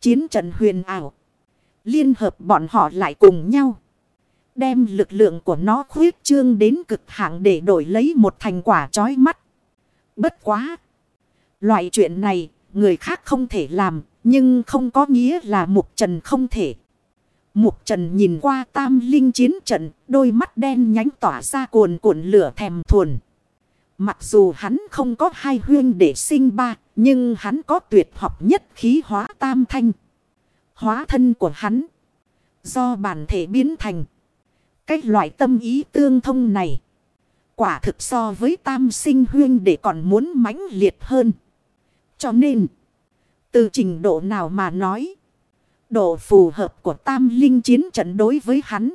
Chiến trận huyền ảo. Liên hợp bọn họ lại cùng nhau. Đem lực lượng của nó khuyết trương đến cực hạng để đổi lấy một thành quả chói mắt. Bất quá. Loại chuyện này, người khác không thể làm, nhưng không có nghĩa là Mục Trần không thể. Mục Trần nhìn qua tam linh chiến trận, đôi mắt đen nhánh tỏa ra cuồn cuộn lửa thèm thuồn. Mặc dù hắn không có hai huyên để sinh ba, nhưng hắn có tuyệt học nhất khí hóa tam thanh. Hóa thân của hắn, do bản thể biến thành. Cách loại tâm ý tương thông này, quả thực so với tam sinh huyên để còn muốn mãnh liệt hơn. Cho nên, từ trình độ nào mà nói, độ phù hợp của tam linh chiến trận đối với hắn,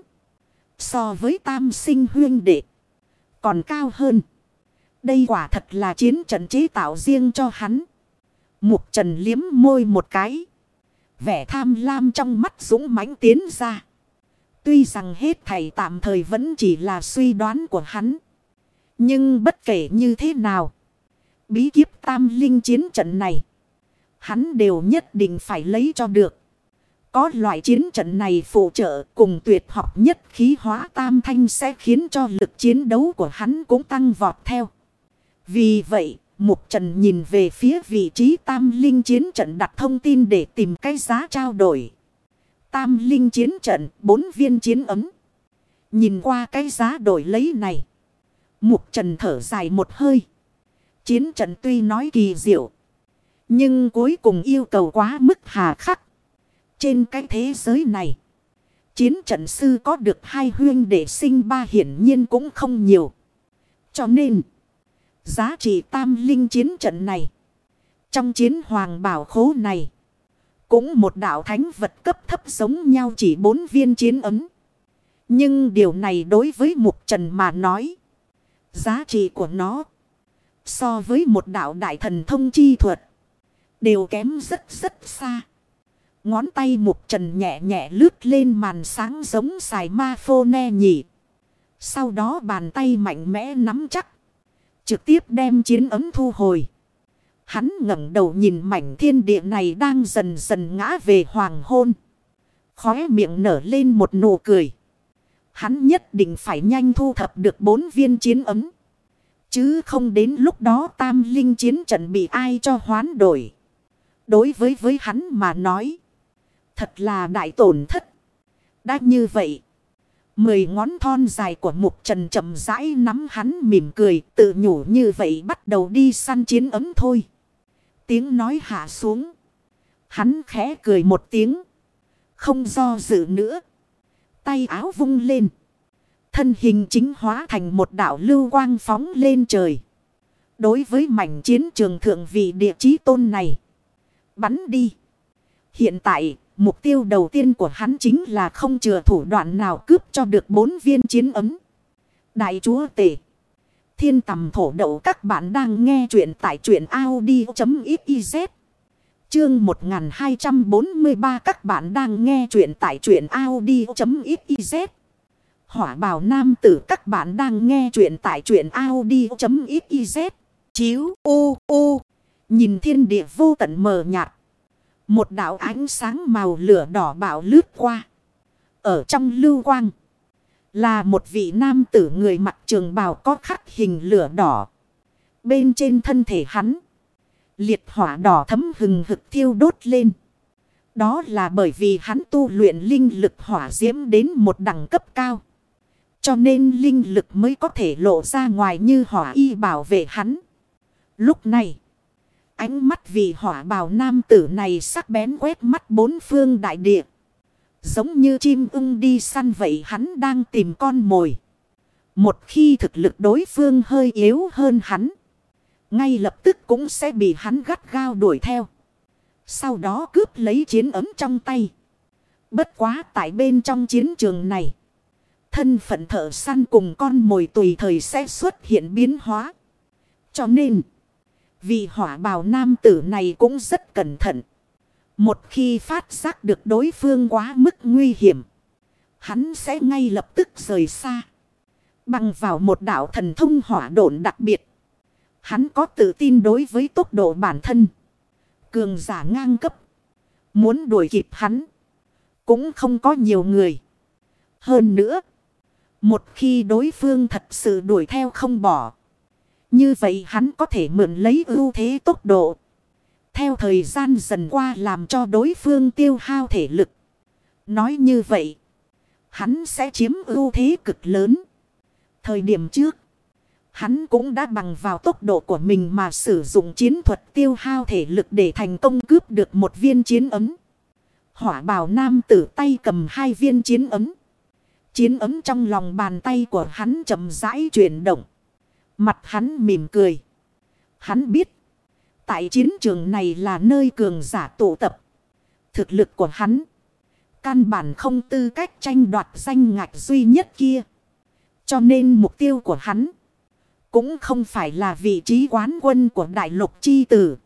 so với tam sinh huyên đệ, còn cao hơn. Đây quả thật là chiến trận chế tạo riêng cho hắn. Mục trần liếm môi một cái. Vẻ tham lam trong mắt dũng mãnh tiến ra. Tuy rằng hết thầy tạm thời vẫn chỉ là suy đoán của hắn. Nhưng bất kể như thế nào. Bí kiếp tam linh chiến trận này. Hắn đều nhất định phải lấy cho được. Có loại chiến trận này phụ trợ cùng tuyệt học nhất khí hóa tam thanh sẽ khiến cho lực chiến đấu của hắn cũng tăng vọt theo. Vì vậy, Mục Trần nhìn về phía vị trí tam linh chiến trận đặt thông tin để tìm cái giá trao đổi. Tam linh chiến trận, bốn viên chiến ấm. Nhìn qua cái giá đổi lấy này. Mục Trần thở dài một hơi. Chiến trận tuy nói kỳ diệu. Nhưng cuối cùng yêu cầu quá mức hà khắc. Trên cái thế giới này. Chiến trận sư có được hai huyên để sinh ba hiển nhiên cũng không nhiều. Cho nên. Giá trị tam linh chiến trận này. Trong chiến hoàng bảo khố này. Cũng một đạo thánh vật cấp thấp giống nhau chỉ bốn viên chiến ấm. Nhưng điều này đối với mục trần mà nói. Giá trị của nó. So với một đạo đại thần thông chi thuật. Đều kém rất rất xa. Ngón tay mục trần nhẹ nhẹ lướt lên màn sáng giống xài ma phô ne nhỉ. Sau đó bàn tay mạnh mẽ nắm chắc. Trực tiếp đem chiến ấm thu hồi. Hắn ngẩng đầu nhìn mảnh thiên địa này đang dần dần ngã về hoàng hôn. Khóe miệng nở lên một nụ cười. Hắn nhất định phải nhanh thu thập được bốn viên chiến ấm. Chứ không đến lúc đó tam linh chiến trận bị ai cho hoán đổi. Đối với với hắn mà nói. Thật là đại tổn thất. Đã như vậy. Mười ngón thon dài của mục trần chậm rãi nắm hắn mỉm cười, tự nhủ như vậy bắt đầu đi săn chiến ấm thôi. Tiếng nói hạ xuống. Hắn khẽ cười một tiếng. Không do dự nữa. Tay áo vung lên. Thân hình chính hóa thành một đảo lưu quang phóng lên trời. Đối với mảnh chiến trường thượng vị địa chí tôn này. Bắn đi. Hiện tại Mục tiêu đầu tiên của hắn chính là không chừa thủ đoạn nào cướp cho được bốn viên chiến ấm. Đại chúa tể. Thiên tầm thổ đậu các bạn đang nghe chuyện tại truyện Audi.xyz. Chương 1243 các bạn đang nghe chuyện tại truyện Audi.xyz. Hỏa bào nam tử các bạn đang nghe chuyện tại truyện Audi.xyz. Chiếu, u u. Nhìn thiên địa vô tận mờ nhạt. Một đạo ánh sáng màu lửa đỏ bạo lướt qua. Ở trong lưu quang. Là một vị nam tử người mặc trường bào có khắc hình lửa đỏ. Bên trên thân thể hắn. Liệt hỏa đỏ thấm hừng hực thiêu đốt lên. Đó là bởi vì hắn tu luyện linh lực hỏa diễm đến một đẳng cấp cao. Cho nên linh lực mới có thể lộ ra ngoài như hỏa y bảo vệ hắn. Lúc này. Ánh mắt vì hỏa bào nam tử này sắc bén quét mắt bốn phương đại địa. Giống như chim ưng đi săn vậy hắn đang tìm con mồi. Một khi thực lực đối phương hơi yếu hơn hắn. Ngay lập tức cũng sẽ bị hắn gắt gao đuổi theo. Sau đó cướp lấy chiến ấm trong tay. Bất quá tại bên trong chiến trường này. Thân phận thợ săn cùng con mồi tùy thời sẽ xuất hiện biến hóa. Cho nên. Vì hỏa bào nam tử này cũng rất cẩn thận. Một khi phát giác được đối phương quá mức nguy hiểm. Hắn sẽ ngay lập tức rời xa. Bằng vào một đạo thần thông hỏa độn đặc biệt. Hắn có tự tin đối với tốc độ bản thân. Cường giả ngang cấp. Muốn đuổi kịp hắn. Cũng không có nhiều người. Hơn nữa. Một khi đối phương thật sự đuổi theo không bỏ. Như vậy hắn có thể mượn lấy ưu thế tốc độ. Theo thời gian dần qua làm cho đối phương tiêu hao thể lực. Nói như vậy. Hắn sẽ chiếm ưu thế cực lớn. Thời điểm trước. Hắn cũng đã bằng vào tốc độ của mình mà sử dụng chiến thuật tiêu hao thể lực để thành công cướp được một viên chiến ấm. Hỏa bào nam tử tay cầm hai viên chiến ấm. Chiến ấm trong lòng bàn tay của hắn chậm rãi chuyển động. Mặt hắn mỉm cười. Hắn biết. Tại chiến trường này là nơi cường giả tụ tập. Thực lực của hắn. Căn bản không tư cách tranh đoạt danh ngạch duy nhất kia. Cho nên mục tiêu của hắn. Cũng không phải là vị trí quán quân của đại lục chi tử.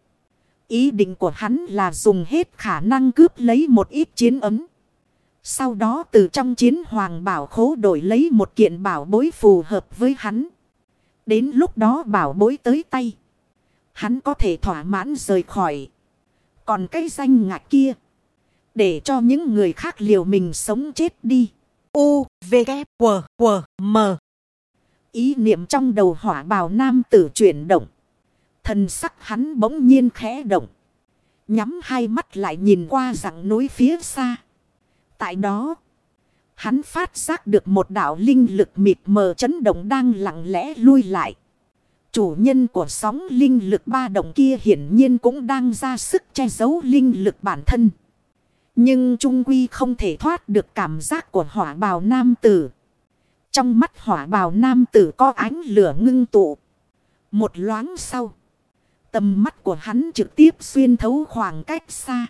Ý định của hắn là dùng hết khả năng cướp lấy một ít chiến ấm. Sau đó từ trong chiến hoàng bảo khố đổi lấy một kiện bảo bối phù hợp với hắn. Đến lúc đó bảo bối tới tay. Hắn có thể thỏa mãn rời khỏi. Còn cái danh ngạc kia. Để cho những người khác liều mình sống chết đi. U, V, K, W, W, M. Ý niệm trong đầu hỏa bào nam tử chuyển động. Thần sắc hắn bỗng nhiên khẽ động. Nhắm hai mắt lại nhìn qua rặng núi phía xa. Tại đó, hắn phát giác được một đạo linh lực mịt mờ chấn động đang lặng lẽ lui lại. Chủ nhân của sóng linh lực ba động kia hiển nhiên cũng đang ra sức che giấu linh lực bản thân. Nhưng Trung Quy không thể thoát được cảm giác của hỏa bào nam tử. Trong mắt hỏa bào nam tử có ánh lửa ngưng tụ. Một loáng sau. Tầm mắt của hắn trực tiếp xuyên thấu khoảng cách xa.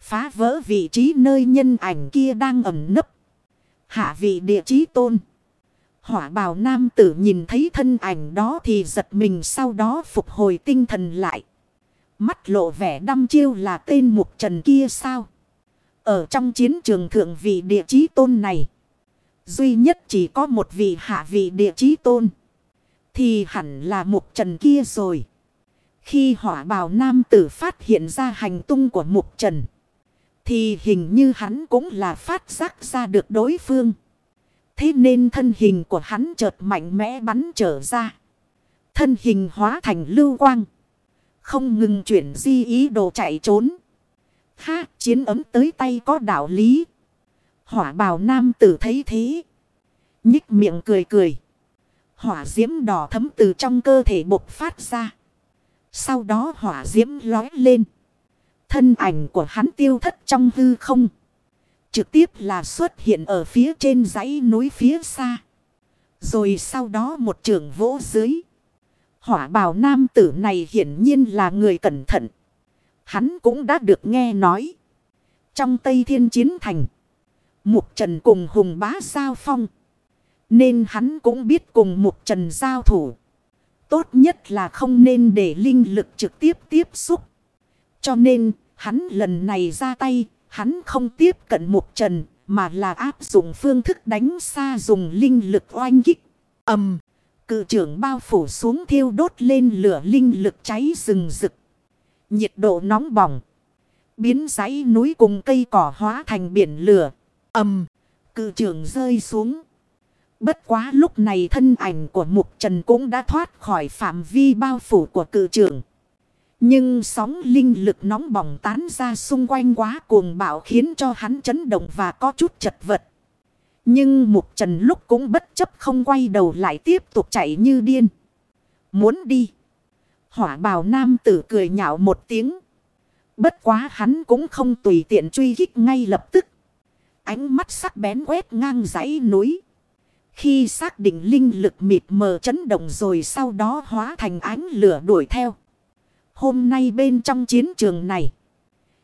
Phá vỡ vị trí nơi nhân ảnh kia đang ẩn nấp. Hạ vị địa chí tôn. Hỏa bào nam tử nhìn thấy thân ảnh đó thì giật mình sau đó phục hồi tinh thần lại. Mắt lộ vẻ đăm chiêu là tên mục trần kia sao? Ở trong chiến trường thượng vị địa chí tôn này. Duy nhất chỉ có một vị hạ vị địa chí tôn. Thì hẳn là mục trần kia rồi. Khi hỏa bào nam tử phát hiện ra hành tung của mục trần. Thì hình như hắn cũng là phát giác ra được đối phương. Thế nên thân hình của hắn chợt mạnh mẽ bắn trở ra. Thân hình hóa thành lưu quang. Không ngừng chuyển di ý đồ chạy trốn. Ha, chiến ấm tới tay có đạo lý. Hỏa bào nam tử thấy thế. Nhích miệng cười cười. Hỏa diễm đỏ thấm từ trong cơ thể bộc phát ra. Sau đó hỏa diễm lói lên. Thân ảnh của hắn tiêu thất trong hư không. Trực tiếp là xuất hiện ở phía trên dãy núi phía xa. Rồi sau đó một trường vỗ dưới. Hỏa bào nam tử này hiển nhiên là người cẩn thận. Hắn cũng đã được nghe nói. Trong Tây Thiên Chiến Thành. Mục Trần cùng Hùng Bá Giao Phong. Nên hắn cũng biết cùng Mục Trần giao thủ. Tốt nhất là không nên để linh lực trực tiếp tiếp xúc. Cho nên, hắn lần này ra tay, hắn không tiếp cận Mục Trần, mà là áp dụng phương thức đánh xa dùng linh lực oanh kích. ầm Cự trưởng bao phủ xuống thiêu đốt lên lửa linh lực cháy rừng rực. Nhiệt độ nóng bỏng. Biến dãy núi cùng cây cỏ hóa thành biển lửa. ầm Cự trưởng rơi xuống. Bất quá lúc này thân ảnh của Mục Trần cũng đã thoát khỏi phạm vi bao phủ của cự trưởng. Nhưng sóng linh lực nóng bỏng tán ra xung quanh quá cuồng bạo khiến cho hắn chấn động và có chút chật vật. Nhưng Mục Trần lúc cũng bất chấp không quay đầu lại tiếp tục chạy như điên. Muốn đi. Hỏa bào nam tử cười nhạo một tiếng. Bất quá hắn cũng không tùy tiện truy kích ngay lập tức. Ánh mắt sắc bén quét ngang dãy núi. Khi xác định linh lực mịt mờ chấn động rồi sau đó hóa thành ánh lửa đuổi theo. Hôm nay bên trong chiến trường này.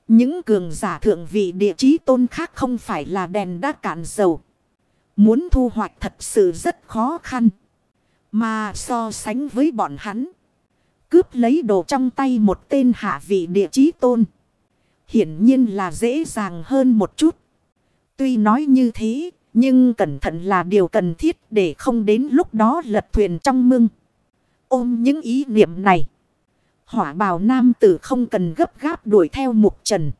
Những cường giả thượng vị địa chí tôn khác không phải là đèn đã cạn dầu. Muốn thu hoạch thật sự rất khó khăn. Mà so sánh với bọn hắn. Cướp lấy đồ trong tay một tên hạ vị địa chí tôn. Hiển nhiên là dễ dàng hơn một chút. Tuy nói như thế, nhưng cẩn thận là điều cần thiết để không đến lúc đó lật thuyền trong mưng. Ôm những ý niệm này. Hỏa bào nam tử không cần gấp gáp đuổi theo mục trần.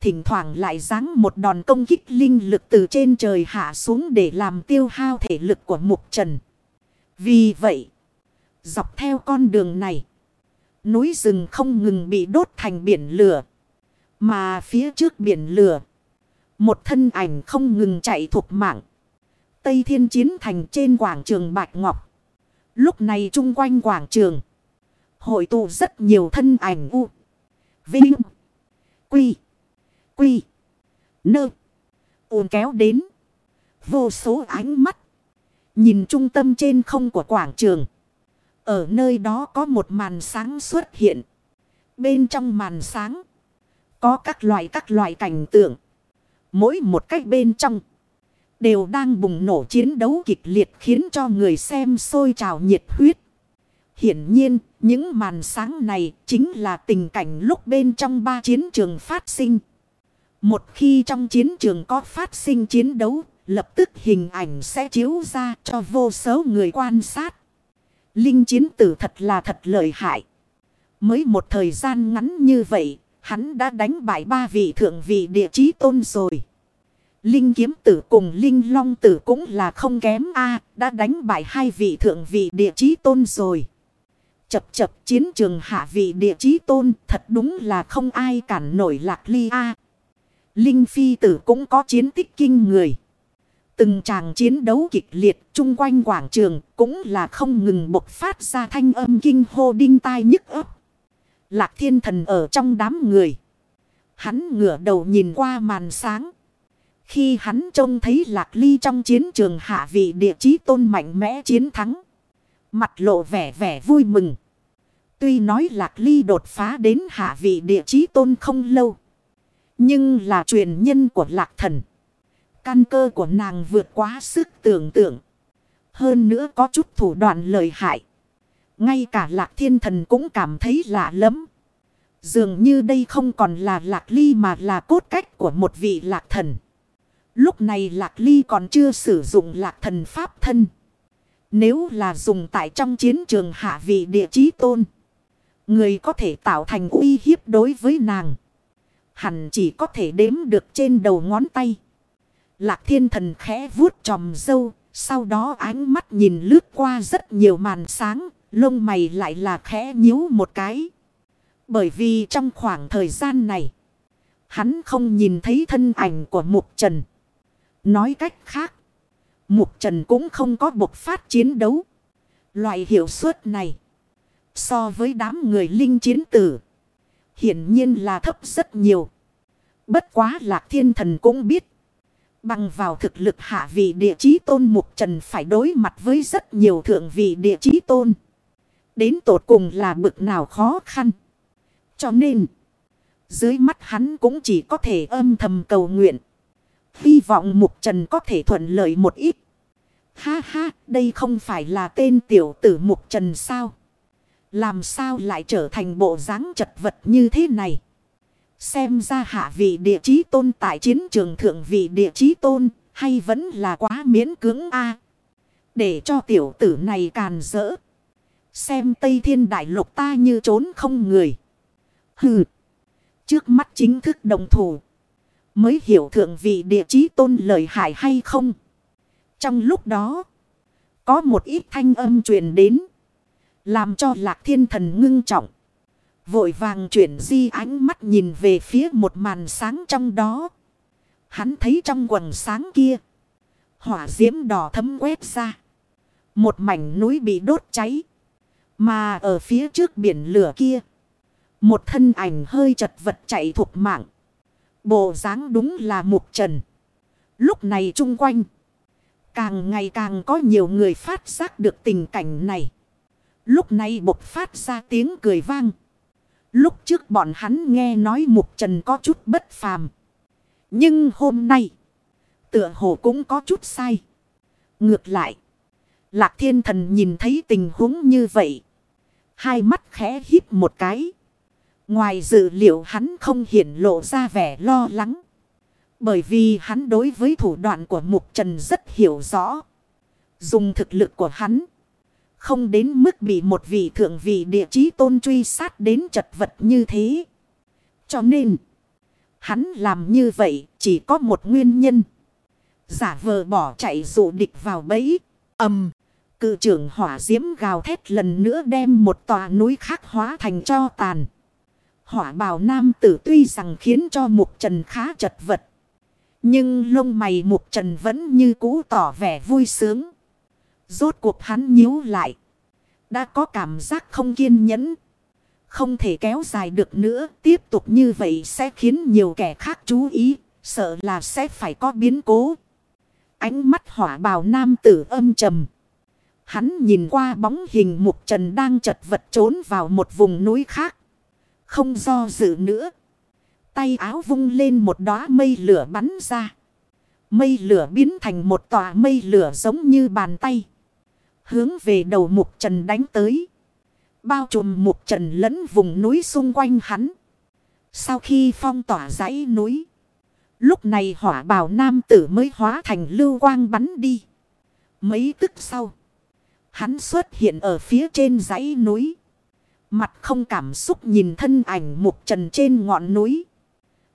thỉnh thoảng lại giáng một đòn công kích linh lực từ trên trời hạ xuống để làm tiêu hao thể lực của mục trần. Vì vậy, dọc theo con đường này, núi rừng không ngừng bị đốt thành biển lửa. Mà phía trước biển lửa, một thân ảnh không ngừng chạy thục mạng. Tây Thiên Chiến Thành trên quảng trường Bạch Ngọc. Lúc này chung quanh quảng trường, hội tụ rất nhiều thân ảnh u, vinh, quy, quy, nơ, Uồn kéo đến. Vô số ánh mắt, nhìn trung tâm trên không của quảng trường. Ở nơi đó có một màn sáng xuất hiện. Bên trong màn sáng, có các loại các loại cảnh tượng. Mỗi một cách bên trong đều đang bùng nổ chiến đấu kịch liệt khiến cho người xem sôi trào nhiệt huyết. Hiển nhiên, những màn sáng này chính là tình cảnh lúc bên trong ba chiến trường phát sinh. Một khi trong chiến trường có phát sinh chiến đấu, lập tức hình ảnh sẽ chiếu ra cho vô số người quan sát. Linh chiến tử thật là thật lợi hại. Mới một thời gian ngắn như vậy, hắn đã đánh bại ba vị thượng vị địa chí tôn rồi. Linh kiếm tử cùng Linh long tử cũng là không kém a đã đánh bại hai vị thượng vị địa chí tôn rồi. Chập chập chiến trường hạ vị địa chí tôn, thật đúng là không ai cản nổi lạc ly a Linh phi tử cũng có chiến tích kinh người. Từng tràng chiến đấu kịch liệt chung quanh quảng trường cũng là không ngừng bộc phát ra thanh âm kinh hô đinh tai nhức ấp. Lạc thiên thần ở trong đám người. Hắn ngửa đầu nhìn qua màn sáng. Khi hắn trông thấy lạc ly trong chiến trường hạ vị địa chí tôn mạnh mẽ chiến thắng. Mặt lộ vẻ vẻ vui mừng. Tuy nói lạc ly đột phá đến hạ vị địa chí tôn không lâu. Nhưng là truyền nhân của lạc thần. Căn cơ của nàng vượt quá sức tưởng tượng. Hơn nữa có chút thủ đoạn lợi hại. Ngay cả lạc thiên thần cũng cảm thấy lạ lắm. Dường như đây không còn là lạc ly mà là cốt cách của một vị lạc thần. Lúc này lạc ly còn chưa sử dụng lạc thần pháp thân. Nếu là dùng tại trong chiến trường hạ vị địa chí tôn. Người có thể tạo thành uy hiếp đối với nàng. Hẳn chỉ có thể đếm được trên đầu ngón tay. Lạc thiên thần khẽ vuốt tròm dâu. Sau đó ánh mắt nhìn lướt qua rất nhiều màn sáng. Lông mày lại là khẽ nhíu một cái. Bởi vì trong khoảng thời gian này. Hắn không nhìn thấy thân ảnh của Mục Trần. Nói cách khác. Mục Trần cũng không có bộc phát chiến đấu. Loại hiệu suất này. So với đám người linh chiến tử. Hiển nhiên là thấp rất nhiều. Bất quá lạc thiên thần cũng biết. Bằng vào thực lực hạ vị địa chí tôn mục trần phải đối mặt với rất nhiều thượng vị địa chí tôn. Đến tột cùng là bực nào khó khăn. Cho nên, dưới mắt hắn cũng chỉ có thể âm thầm cầu nguyện. Hy vọng mục trần có thể thuận lợi một ít. Ha ha, đây không phải là tên tiểu tử mục trần sao? Làm sao lại trở thành bộ dáng chật vật như thế này? Xem ra hạ vị địa chí tôn tại chiến trường thượng vị địa chí tôn hay vẫn là quá miễn cưỡng a Để cho tiểu tử này càn rỡ. Xem Tây Thiên Đại Lục ta như trốn không người. Hừ. Trước mắt chính thức đồng thủ. Mới hiểu thượng vị địa chí tôn lợi hại hay không. Trong lúc đó. Có một ít thanh âm truyền đến. Làm cho lạc thiên thần ngưng trọng. Vội vàng chuyển di ánh mắt nhìn về phía một màn sáng trong đó. Hắn thấy trong quần sáng kia. Hỏa diễm đỏ thấm quét ra. Một mảnh núi bị đốt cháy. Mà ở phía trước biển lửa kia. Một thân ảnh hơi chật vật chạy thuộc mạng. Bộ dáng đúng là mục trần. Lúc này chung quanh. Càng ngày càng có nhiều người phát giác được tình cảnh này. Lúc này bộc phát ra tiếng cười vang. Lúc trước bọn hắn nghe nói mục trần có chút bất phàm. Nhưng hôm nay. Tựa hồ cũng có chút sai. Ngược lại. Lạc thiên thần nhìn thấy tình huống như vậy. Hai mắt khẽ híp một cái. Ngoài dự liệu hắn không hiển lộ ra vẻ lo lắng. Bởi vì hắn đối với thủ đoạn của Mục Trần rất hiểu rõ. Dùng thực lực của hắn. Không đến mức bị một vị thượng vị địa chí tôn truy sát đến chật vật như thế. Cho nên. Hắn làm như vậy chỉ có một nguyên nhân. Giả vờ bỏ chạy dụ địch vào bẫy. ầm Cự trưởng hỏa diễm gào thét lần nữa đem một tòa núi khác hóa thành cho tàn. Hỏa bào nam tử tuy rằng khiến cho mục trần khá chật vật. Nhưng lông mày mục trần vẫn như cũ tỏ vẻ vui sướng. Rốt cuộc hắn nhíu lại. Đã có cảm giác không kiên nhẫn. Không thể kéo dài được nữa. Tiếp tục như vậy sẽ khiến nhiều kẻ khác chú ý. Sợ là sẽ phải có biến cố. Ánh mắt hỏa bào nam tử âm trầm. Hắn nhìn qua bóng hình mục trần đang chật vật trốn vào một vùng núi khác. Không do dự nữa. Tay áo vung lên một đóa mây lửa bắn ra. Mây lửa biến thành một tòa mây lửa giống như bàn tay. Hướng về đầu mục trần đánh tới. Bao trùm mục trần lẫn vùng núi xung quanh hắn. Sau khi phong tỏa dãy núi. Lúc này hỏa bào nam tử mới hóa thành lưu quang bắn đi. Mấy tức sau. Hắn xuất hiện ở phía trên dãy núi. Mặt không cảm xúc nhìn thân ảnh mục trần trên ngọn núi.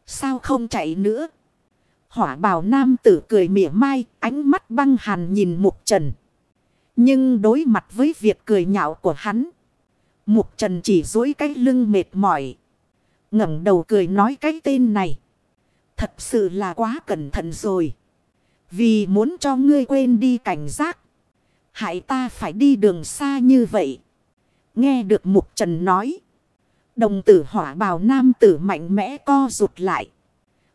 Sao không chạy nữa? Hỏa bào nam tử cười mỉa mai, ánh mắt băng hàn nhìn mục trần. Nhưng đối mặt với việc cười nhạo của hắn. Mục trần chỉ dối cái lưng mệt mỏi. ngẩng đầu cười nói cái tên này. Thật sự là quá cẩn thận rồi. Vì muốn cho ngươi quên đi cảnh giác. Hại ta phải đi đường xa như vậy. Nghe được mục trần nói. Đồng tử hỏa bào nam tử mạnh mẽ co rụt lại.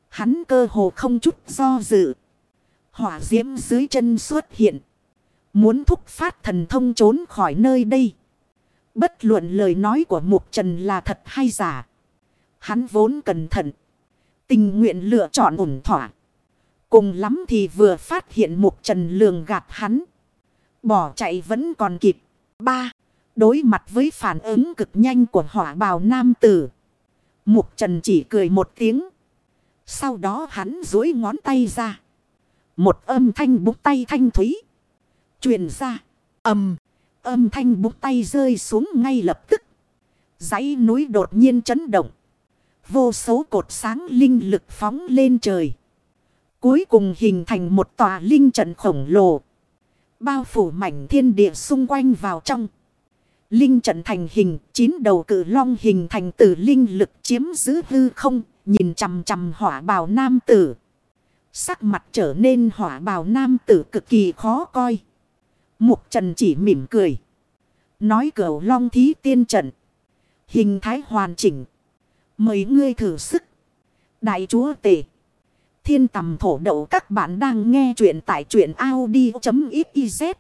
Hắn cơ hồ không chút do dự. Hỏa diễm dưới chân xuất hiện. Muốn thúc phát thần thông trốn khỏi nơi đây. Bất luận lời nói của mục trần là thật hay giả. Hắn vốn cẩn thận. Tình nguyện lựa chọn ổn thỏa. Cùng lắm thì vừa phát hiện mục trần lường gạt hắn. Bỏ chạy vẫn còn kịp. ba, Đối mặt với phản ứng cực nhanh của hỏa bào nam tử. Mục trần chỉ cười một tiếng. Sau đó hắn dối ngón tay ra. Một âm thanh búng tay thanh thúy. Truyền ra. ầm Âm thanh búng tay rơi xuống ngay lập tức. dãy núi đột nhiên chấn động. Vô số cột sáng linh lực phóng lên trời. Cuối cùng hình thành một tòa linh trận khổng lồ. Bao phủ mảnh thiên địa xung quanh vào trong. Linh trận thành hình, chín đầu cử long hình thành từ linh lực chiếm giữ hư không, nhìn chằm chằm hỏa bào nam tử. Sắc mặt trở nên hỏa bào nam tử cực kỳ khó coi. Mục trần chỉ mỉm cười. Nói cửu long thí tiên trận. Hình thái hoàn chỉnh. Mời ngươi thử sức. Đại chúa tể. Thiên tầm thổ đậu các bạn đang nghe chuyện tại truyện Audi.xyz.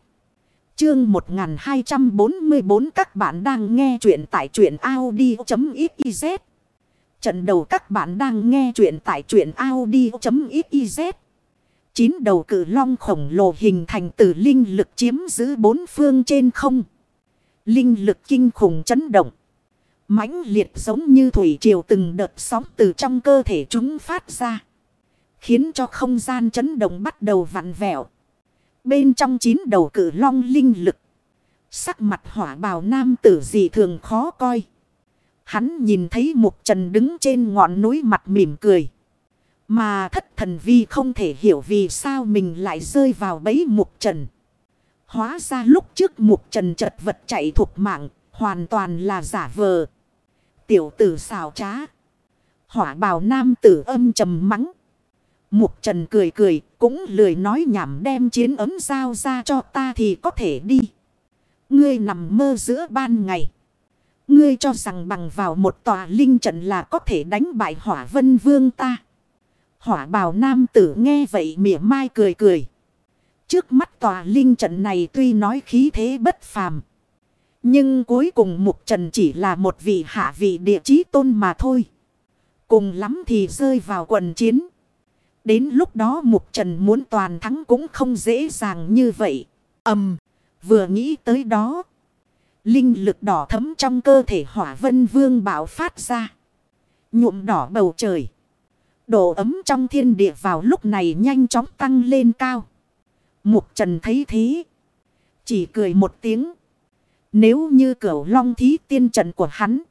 Chương 1244 các bạn đang nghe chuyện tại truyện Audi.xyz. Trận đầu các bạn đang nghe chuyện tại truyện Audi.xyz. Chín đầu cử long khổng lồ hình thành từ linh lực chiếm giữ bốn phương trên không. Linh lực kinh khủng chấn động mãnh liệt giống như thủy triều từng đợt sóng từ trong cơ thể chúng phát ra. Khiến cho không gian chấn động bắt đầu vặn vẹo. Bên trong chín đầu cử long linh lực. Sắc mặt hỏa bào nam tử dị thường khó coi. Hắn nhìn thấy mục trần đứng trên ngọn núi mặt mỉm cười. Mà thất thần vi không thể hiểu vì sao mình lại rơi vào bẫy mục trần. Hóa ra lúc trước mục trần chật vật chạy thuộc mạng, hoàn toàn là giả vờ. Tiểu tử xào trá. Hỏa bào nam tử âm trầm mắng. Mục trần cười cười, cũng lười nói nhảm đem chiến ấm giao ra cho ta thì có thể đi. Ngươi nằm mơ giữa ban ngày. Ngươi cho rằng bằng vào một tòa linh trận là có thể đánh bại hỏa vân vương ta. Hỏa bào nam tử nghe vậy mỉa mai cười cười. Trước mắt tòa linh trận này tuy nói khí thế bất phàm. Nhưng cuối cùng Mục Trần chỉ là một vị hạ vị địa chí tôn mà thôi. Cùng lắm thì rơi vào quần chiến. Đến lúc đó Mục Trần muốn toàn thắng cũng không dễ dàng như vậy. ầm, vừa nghĩ tới đó. Linh lực đỏ thấm trong cơ thể hỏa vân vương bạo phát ra. Nhuộm đỏ bầu trời. Độ ấm trong thiên địa vào lúc này nhanh chóng tăng lên cao. Mục Trần thấy thế. Chỉ cười một tiếng. Nếu như cửu long thí tiên trận của hắn.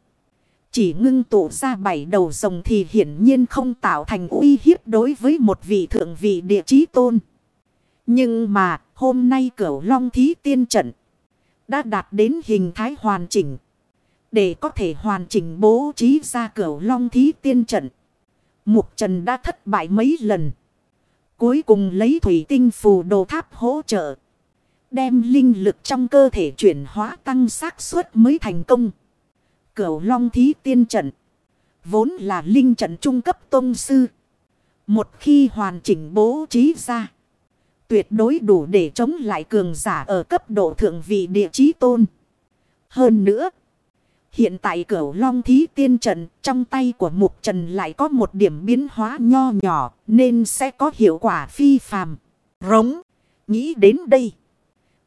Chỉ ngưng tụ ra bảy đầu rồng thì hiển nhiên không tạo thành uy hiếp đối với một vị thượng vị địa chí tôn. Nhưng mà, hôm nay cửu long thí tiên trận đã đạt đến hình thái hoàn chỉnh. Để có thể hoàn chỉnh bố trí ra cửu long thí tiên trận. Mục Trần đã thất bại mấy lần. Cuối cùng lấy thủy tinh phù đồ tháp hỗ trợ. Đem linh lực trong cơ thể chuyển hóa tăng xác suất mới thành công. Cửu long thí tiên trận. Vốn là linh trận trung cấp tôn sư. Một khi hoàn chỉnh bố trí ra. Tuyệt đối đủ để chống lại cường giả ở cấp độ thượng vị địa chí tôn. Hơn nữa. Hiện tại cửu long thí tiên trận, trong tay của mục trần lại có một điểm biến hóa nho nhỏ, nên sẽ có hiệu quả phi phàm. Rống. Nghĩ đến đây.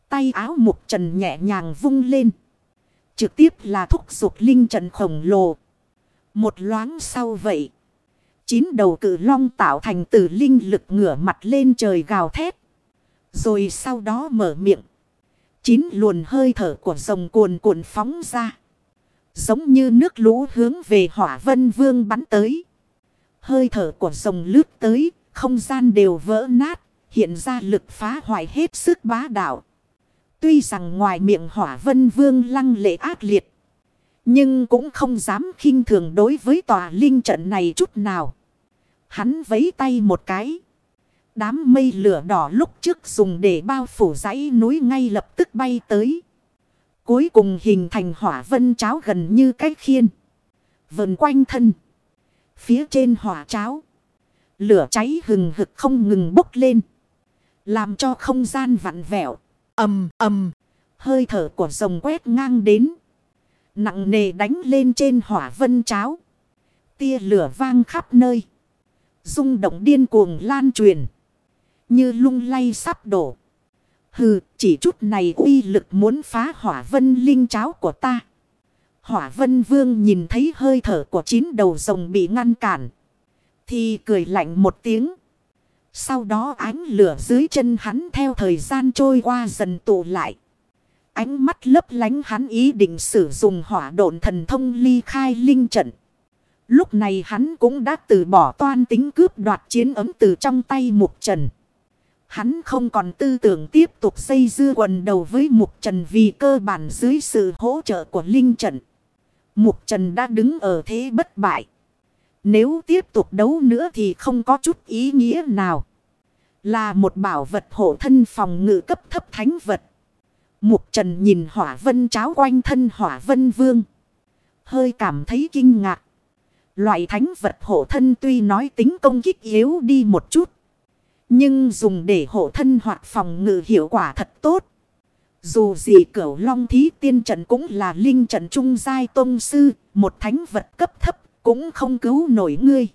Tay áo mục trần nhẹ nhàng vung lên. Trực tiếp là thúc giục linh trận khổng lồ. Một loáng sau vậy. Chín đầu cử long tạo thành từ linh lực ngửa mặt lên trời gào thét. Rồi sau đó mở miệng. Chín luồn hơi thở của rồng cuồn cuộn phóng ra. Giống như nước lũ hướng về hỏa vân vương bắn tới. Hơi thở của rồng lướt tới, không gian đều vỡ nát, hiện ra lực phá hoại hết sức bá đạo. Tuy rằng ngoài miệng hỏa vân vương lăng lệ ác liệt. Nhưng cũng không dám khinh thường đối với tòa linh trận này chút nào. Hắn vấy tay một cái. Đám mây lửa đỏ lúc trước dùng để bao phủ dãy núi ngay lập tức bay tới. Cuối cùng hình thành hỏa vân cháo gần như cái khiên. Vần quanh thân. Phía trên hỏa cháo. Lửa cháy hừng hực không ngừng bốc lên. Làm cho không gian vặn vẹo. ầm ầm Hơi thở của rồng quét ngang đến. Nặng nề đánh lên trên hỏa vân cháo. Tia lửa vang khắp nơi. rung động điên cuồng lan truyền. Như lung lay sắp đổ. Hừ, chỉ chút này uy lực muốn phá hỏa vân linh cháo của ta. Hỏa vân vương nhìn thấy hơi thở của chín đầu rồng bị ngăn cản. Thì cười lạnh một tiếng. Sau đó ánh lửa dưới chân hắn theo thời gian trôi qua dần tụ lại. Ánh mắt lấp lánh hắn ý định sử dụng hỏa độn thần thông ly khai linh trận. Lúc này hắn cũng đã từ bỏ toan tính cướp đoạt chiến ấm từ trong tay mục trần. Hắn không còn tư tưởng tiếp tục xây dưa quần đầu với Mục Trần vì cơ bản dưới sự hỗ trợ của Linh Trần. Mục Trần đã đứng ở thế bất bại. Nếu tiếp tục đấu nữa thì không có chút ý nghĩa nào. Là một bảo vật hộ thân phòng ngự cấp thấp thánh vật. Mục Trần nhìn hỏa vân cháo quanh thân hỏa vân vương. Hơi cảm thấy kinh ngạc. Loại thánh vật hộ thân tuy nói tính công kích yếu đi một chút. Nhưng dùng để hộ thân hoặc phòng ngự hiệu quả thật tốt. Dù gì cửu long thí tiên trận cũng là linh trận trung giai tôn sư, một thánh vật cấp thấp cũng không cứu nổi ngươi.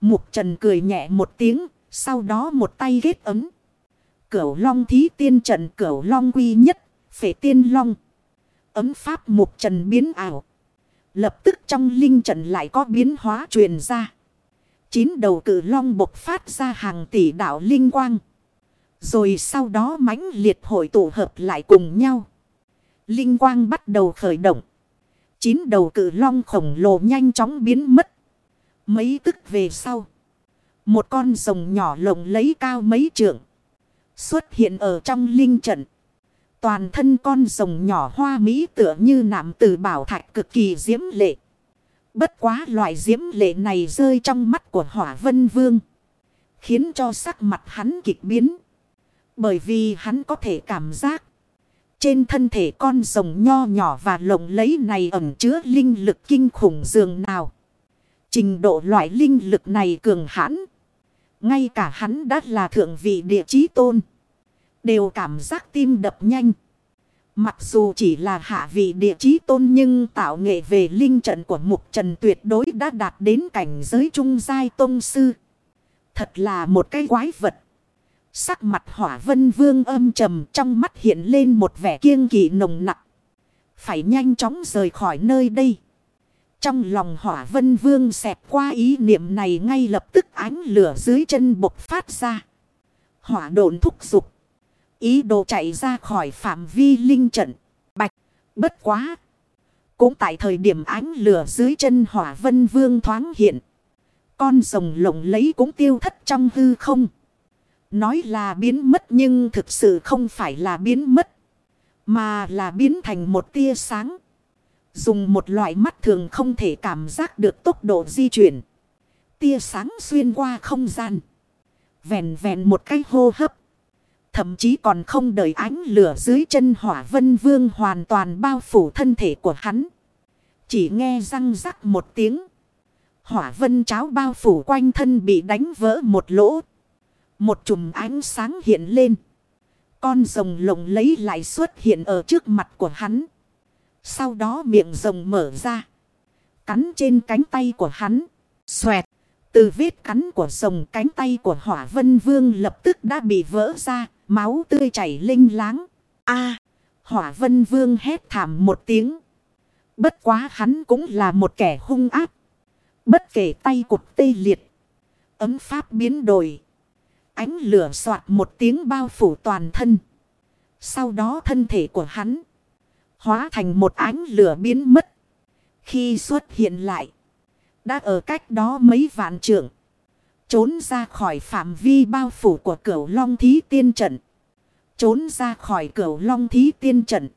Mục trần cười nhẹ một tiếng, sau đó một tay ghét ấm. Cửu long thí tiên trận cửu long quy nhất, phể tiên long. Ấm pháp mục trần biến ảo. Lập tức trong linh trận lại có biến hóa truyền ra. Chín đầu cử long bộc phát ra hàng tỷ đạo linh quang. Rồi sau đó mãnh liệt hội tụ hợp lại cùng nhau. Linh quang bắt đầu khởi động. Chín đầu cử long khổng lồ nhanh chóng biến mất. Mấy tức về sau. Một con rồng nhỏ lồng lấy cao mấy trượng. Xuất hiện ở trong linh trận. Toàn thân con rồng nhỏ hoa mỹ tựa như nạm từ bảo thạch cực kỳ diễm lệ. Bất quá loại diễm lệ này rơi trong mắt của hỏa vân vương. Khiến cho sắc mặt hắn kịch biến. Bởi vì hắn có thể cảm giác. Trên thân thể con rồng nho nhỏ và lồng lấy này ẩn chứa linh lực kinh khủng dường nào. Trình độ loại linh lực này cường hãn. Ngay cả hắn đã là thượng vị địa chí tôn. Đều cảm giác tim đập nhanh. Mặc dù chỉ là hạ vị địa chí tôn nhưng tạo nghệ về linh trận của mục trần tuyệt đối đã đạt đến cảnh giới trung giai tôn sư. Thật là một cái quái vật. Sắc mặt hỏa vân vương âm trầm trong mắt hiện lên một vẻ kiêng kỵ nồng nặng. Phải nhanh chóng rời khỏi nơi đây. Trong lòng hỏa vân vương xẹp qua ý niệm này ngay lập tức ánh lửa dưới chân bộc phát ra. Hỏa độn thúc giục. Ý đồ chạy ra khỏi phạm vi linh trận. Bạch. Bất quá. Cũng tại thời điểm ánh lửa dưới chân hỏa vân vương thoáng hiện. Con rồng lộng lấy cũng tiêu thất trong hư không. Nói là biến mất nhưng thực sự không phải là biến mất. Mà là biến thành một tia sáng. Dùng một loại mắt thường không thể cảm giác được tốc độ di chuyển. Tia sáng xuyên qua không gian. Vẹn vẹn một cái hô hấp. Thậm chí còn không đợi ánh lửa dưới chân hỏa vân vương hoàn toàn bao phủ thân thể của hắn. Chỉ nghe răng rắc một tiếng. Hỏa vân cháo bao phủ quanh thân bị đánh vỡ một lỗ. Một chùm ánh sáng hiện lên. Con rồng lồng lấy lại xuất hiện ở trước mặt của hắn. Sau đó miệng rồng mở ra. Cắn trên cánh tay của hắn. Xoẹt. Từ vết cắn của rồng cánh tay của hỏa vân vương lập tức đã bị vỡ ra. Máu tươi chảy linh láng. a, hỏa vân vương hét thảm một tiếng. Bất quá hắn cũng là một kẻ hung ác. Bất kể tay cụt tê liệt. Ấm pháp biến đổi. Ánh lửa soạt một tiếng bao phủ toàn thân. Sau đó thân thể của hắn. Hóa thành một ánh lửa biến mất. Khi xuất hiện lại. Đã ở cách đó mấy vạn trượng. Trốn ra khỏi phạm vi bao phủ của cửu long thí tiên trận. Trốn ra khỏi cửu long thí tiên trận.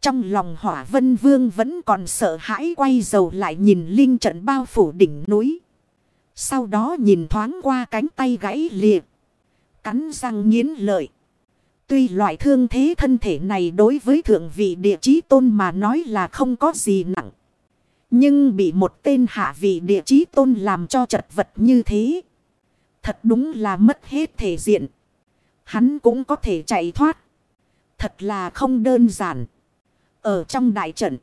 Trong lòng hỏa vân vương vẫn còn sợ hãi quay dầu lại nhìn linh trận bao phủ đỉnh núi. Sau đó nhìn thoáng qua cánh tay gãy liệt. Cắn răng nghiến lợi. Tuy loại thương thế thân thể này đối với thượng vị địa chí tôn mà nói là không có gì nặng. Nhưng bị một tên hạ vị địa chí tôn làm cho chật vật như thế. Thật đúng là mất hết thể diện. Hắn cũng có thể chạy thoát. Thật là không đơn giản. Ở trong đại trận.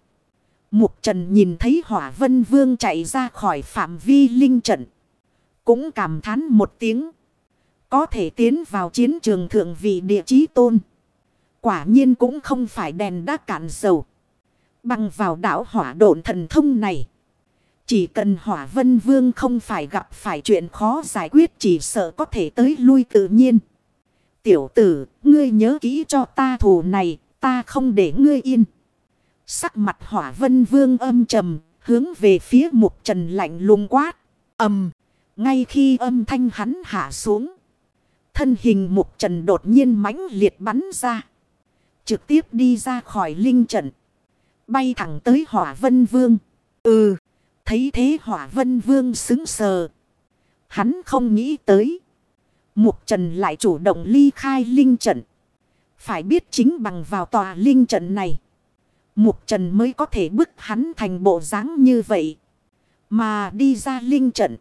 Mục Trần nhìn thấy hỏa vân vương chạy ra khỏi phạm vi linh trận. Cũng cảm thán một tiếng. Có thể tiến vào chiến trường thượng vị địa chí tôn. Quả nhiên cũng không phải đèn đã cạn dầu. Bằng vào đảo hỏa độn thần thông này. Chỉ cần hỏa vân vương không phải gặp phải chuyện khó giải quyết chỉ sợ có thể tới lui tự nhiên. Tiểu tử, ngươi nhớ kỹ cho ta thù này, ta không để ngươi yên. Sắc mặt hỏa vân vương âm trầm, hướng về phía mục trần lạnh lùng quát. ầm ngay khi âm thanh hắn hạ xuống. Thân hình mục trần đột nhiên mãnh liệt bắn ra. Trực tiếp đi ra khỏi linh trận. Bay thẳng tới hỏa vân vương. Ừ, thấy thế hỏa vân vương xứng sờ. Hắn không nghĩ tới. Mục trần lại chủ động ly khai linh trận. Phải biết chính bằng vào tòa linh trận này. Mục trần mới có thể bức hắn thành bộ dáng như vậy. Mà đi ra linh trận.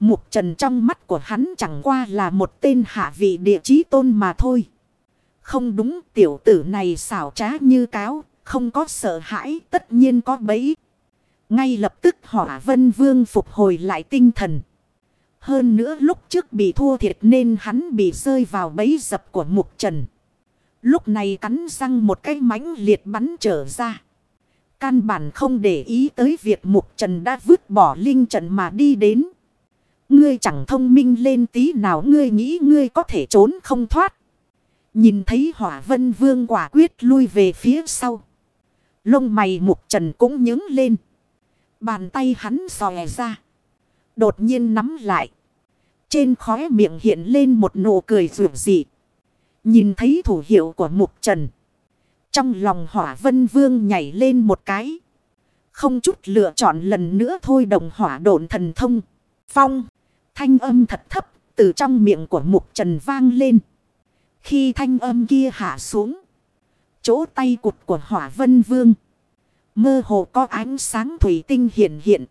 Mục trần trong mắt của hắn chẳng qua là một tên hạ vị địa chí tôn mà thôi. Không đúng tiểu tử này xảo trá như cáo, không có sợ hãi tất nhiên có bẫy. Ngay lập tức hỏa vân vương phục hồi lại tinh thần. Hơn nữa lúc trước bị thua thiệt nên hắn bị rơi vào bẫy dập của mục trần. Lúc này cắn răng một cái mãnh liệt bắn trở ra. Căn bản không để ý tới việc mục trần đã vứt bỏ linh trận mà đi đến. Ngươi chẳng thông minh lên tí nào, ngươi nghĩ ngươi có thể trốn không thoát. Nhìn thấy hỏa vân vương quả quyết lui về phía sau. Lông mày mục trần cũng nhướng lên. Bàn tay hắn xòe ra. Đột nhiên nắm lại. Trên khóe miệng hiện lên một nụ cười rượu dị. Nhìn thấy thủ hiệu của mục trần. Trong lòng hỏa vân vương nhảy lên một cái. Không chút lựa chọn lần nữa thôi đồng hỏa độn thần thông. Phong. Thanh âm thật thấp. Từ trong miệng của mục trần vang lên. Khi thanh âm kia hạ xuống. Chỗ tay cụt của hỏa vân vương. Mơ hồ có ánh sáng thủy tinh hiện hiện.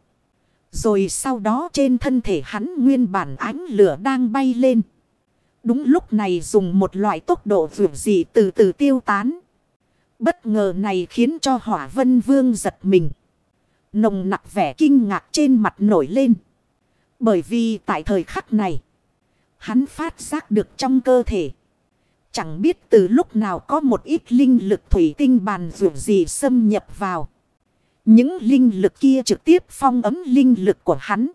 Rồi sau đó trên thân thể hắn nguyên bản ánh lửa đang bay lên. Đúng lúc này dùng một loại tốc độ vượt dị từ từ tiêu tán. Bất ngờ này khiến cho hỏa vân vương giật mình. Nồng nặc vẻ kinh ngạc trên mặt nổi lên. Bởi vì tại thời khắc này, hắn phát giác được trong cơ thể. Chẳng biết từ lúc nào có một ít linh lực thủy tinh bàn dù gì xâm nhập vào. Những linh lực kia trực tiếp phong ấm linh lực của hắn.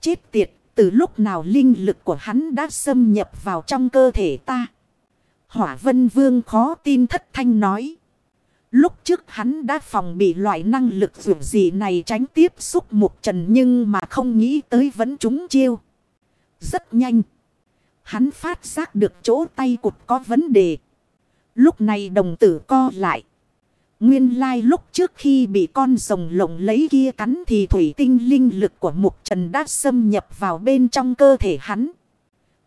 Chết tiệt, từ lúc nào linh lực của hắn đã xâm nhập vào trong cơ thể ta. Hỏa vân vương khó tin thất thanh nói. Lúc trước hắn đã phòng bị loại năng lực dù gì này tránh tiếp xúc mục trần nhưng mà không nghĩ tới vẫn trúng chiêu. Rất nhanh. Hắn phát giác được chỗ tay cụt có vấn đề. Lúc này đồng tử co lại. Nguyên lai lúc trước khi bị con rồng lộng lấy kia cắn thì thủy tinh linh lực của mục trần đã xâm nhập vào bên trong cơ thể hắn.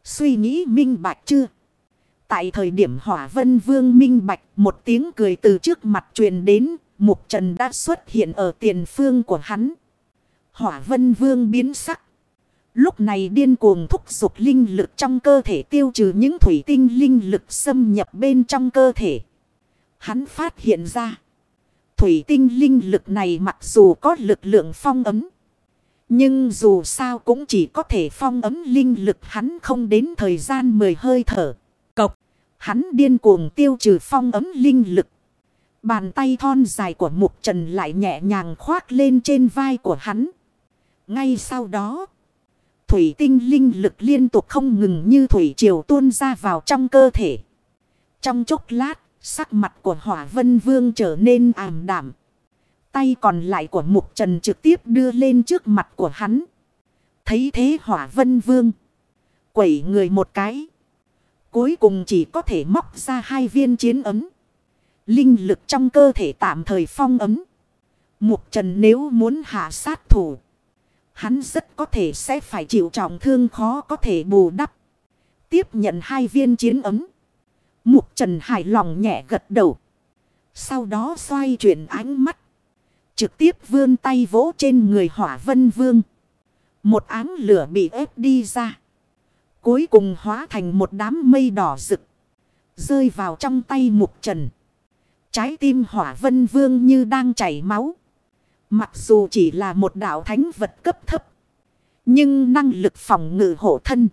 Suy nghĩ minh bạch chưa? Tại thời điểm hỏa vân vương minh bạch một tiếng cười từ trước mặt truyền đến, mục trần đã xuất hiện ở tiền phương của hắn. Hỏa vân vương biến sắc. Lúc này điên cuồng thúc giục linh lực trong cơ thể tiêu trừ những thủy tinh linh lực xâm nhập bên trong cơ thể. Hắn phát hiện ra. Thủy tinh linh lực này mặc dù có lực lượng phong ấm. Nhưng dù sao cũng chỉ có thể phong ấm linh lực hắn không đến thời gian mười hơi thở. Cộc. Hắn điên cuồng tiêu trừ phong ấm linh lực. Bàn tay thon dài của mục trần lại nhẹ nhàng khoác lên trên vai của hắn. Ngay sau đó. Thủy tinh linh lực liên tục không ngừng như thủy triều tuôn ra vào trong cơ thể. Trong chốc lát. Sắc mặt của hỏa vân vương trở nên ảm đảm. Tay còn lại của mục trần trực tiếp đưa lên trước mặt của hắn. Thấy thế hỏa vân vương. Quẩy người một cái. Cuối cùng chỉ có thể móc ra hai viên chiến ấm. Linh lực trong cơ thể tạm thời phong ấm. Mục trần nếu muốn hạ sát thủ. Hắn rất có thể sẽ phải chịu trọng thương khó có thể bù đắp. Tiếp nhận hai viên chiến ấm. Mục trần hài lòng nhẹ gật đầu. Sau đó xoay chuyển ánh mắt. Trực tiếp vươn tay vỗ trên người hỏa vân vương. Một áng lửa bị ép đi ra. Cuối cùng hóa thành một đám mây đỏ rực. Rơi vào trong tay mục trần. Trái tim hỏa vân vương như đang chảy máu. Mặc dù chỉ là một đạo thánh vật cấp thấp. Nhưng năng lực phòng ngự hộ thân.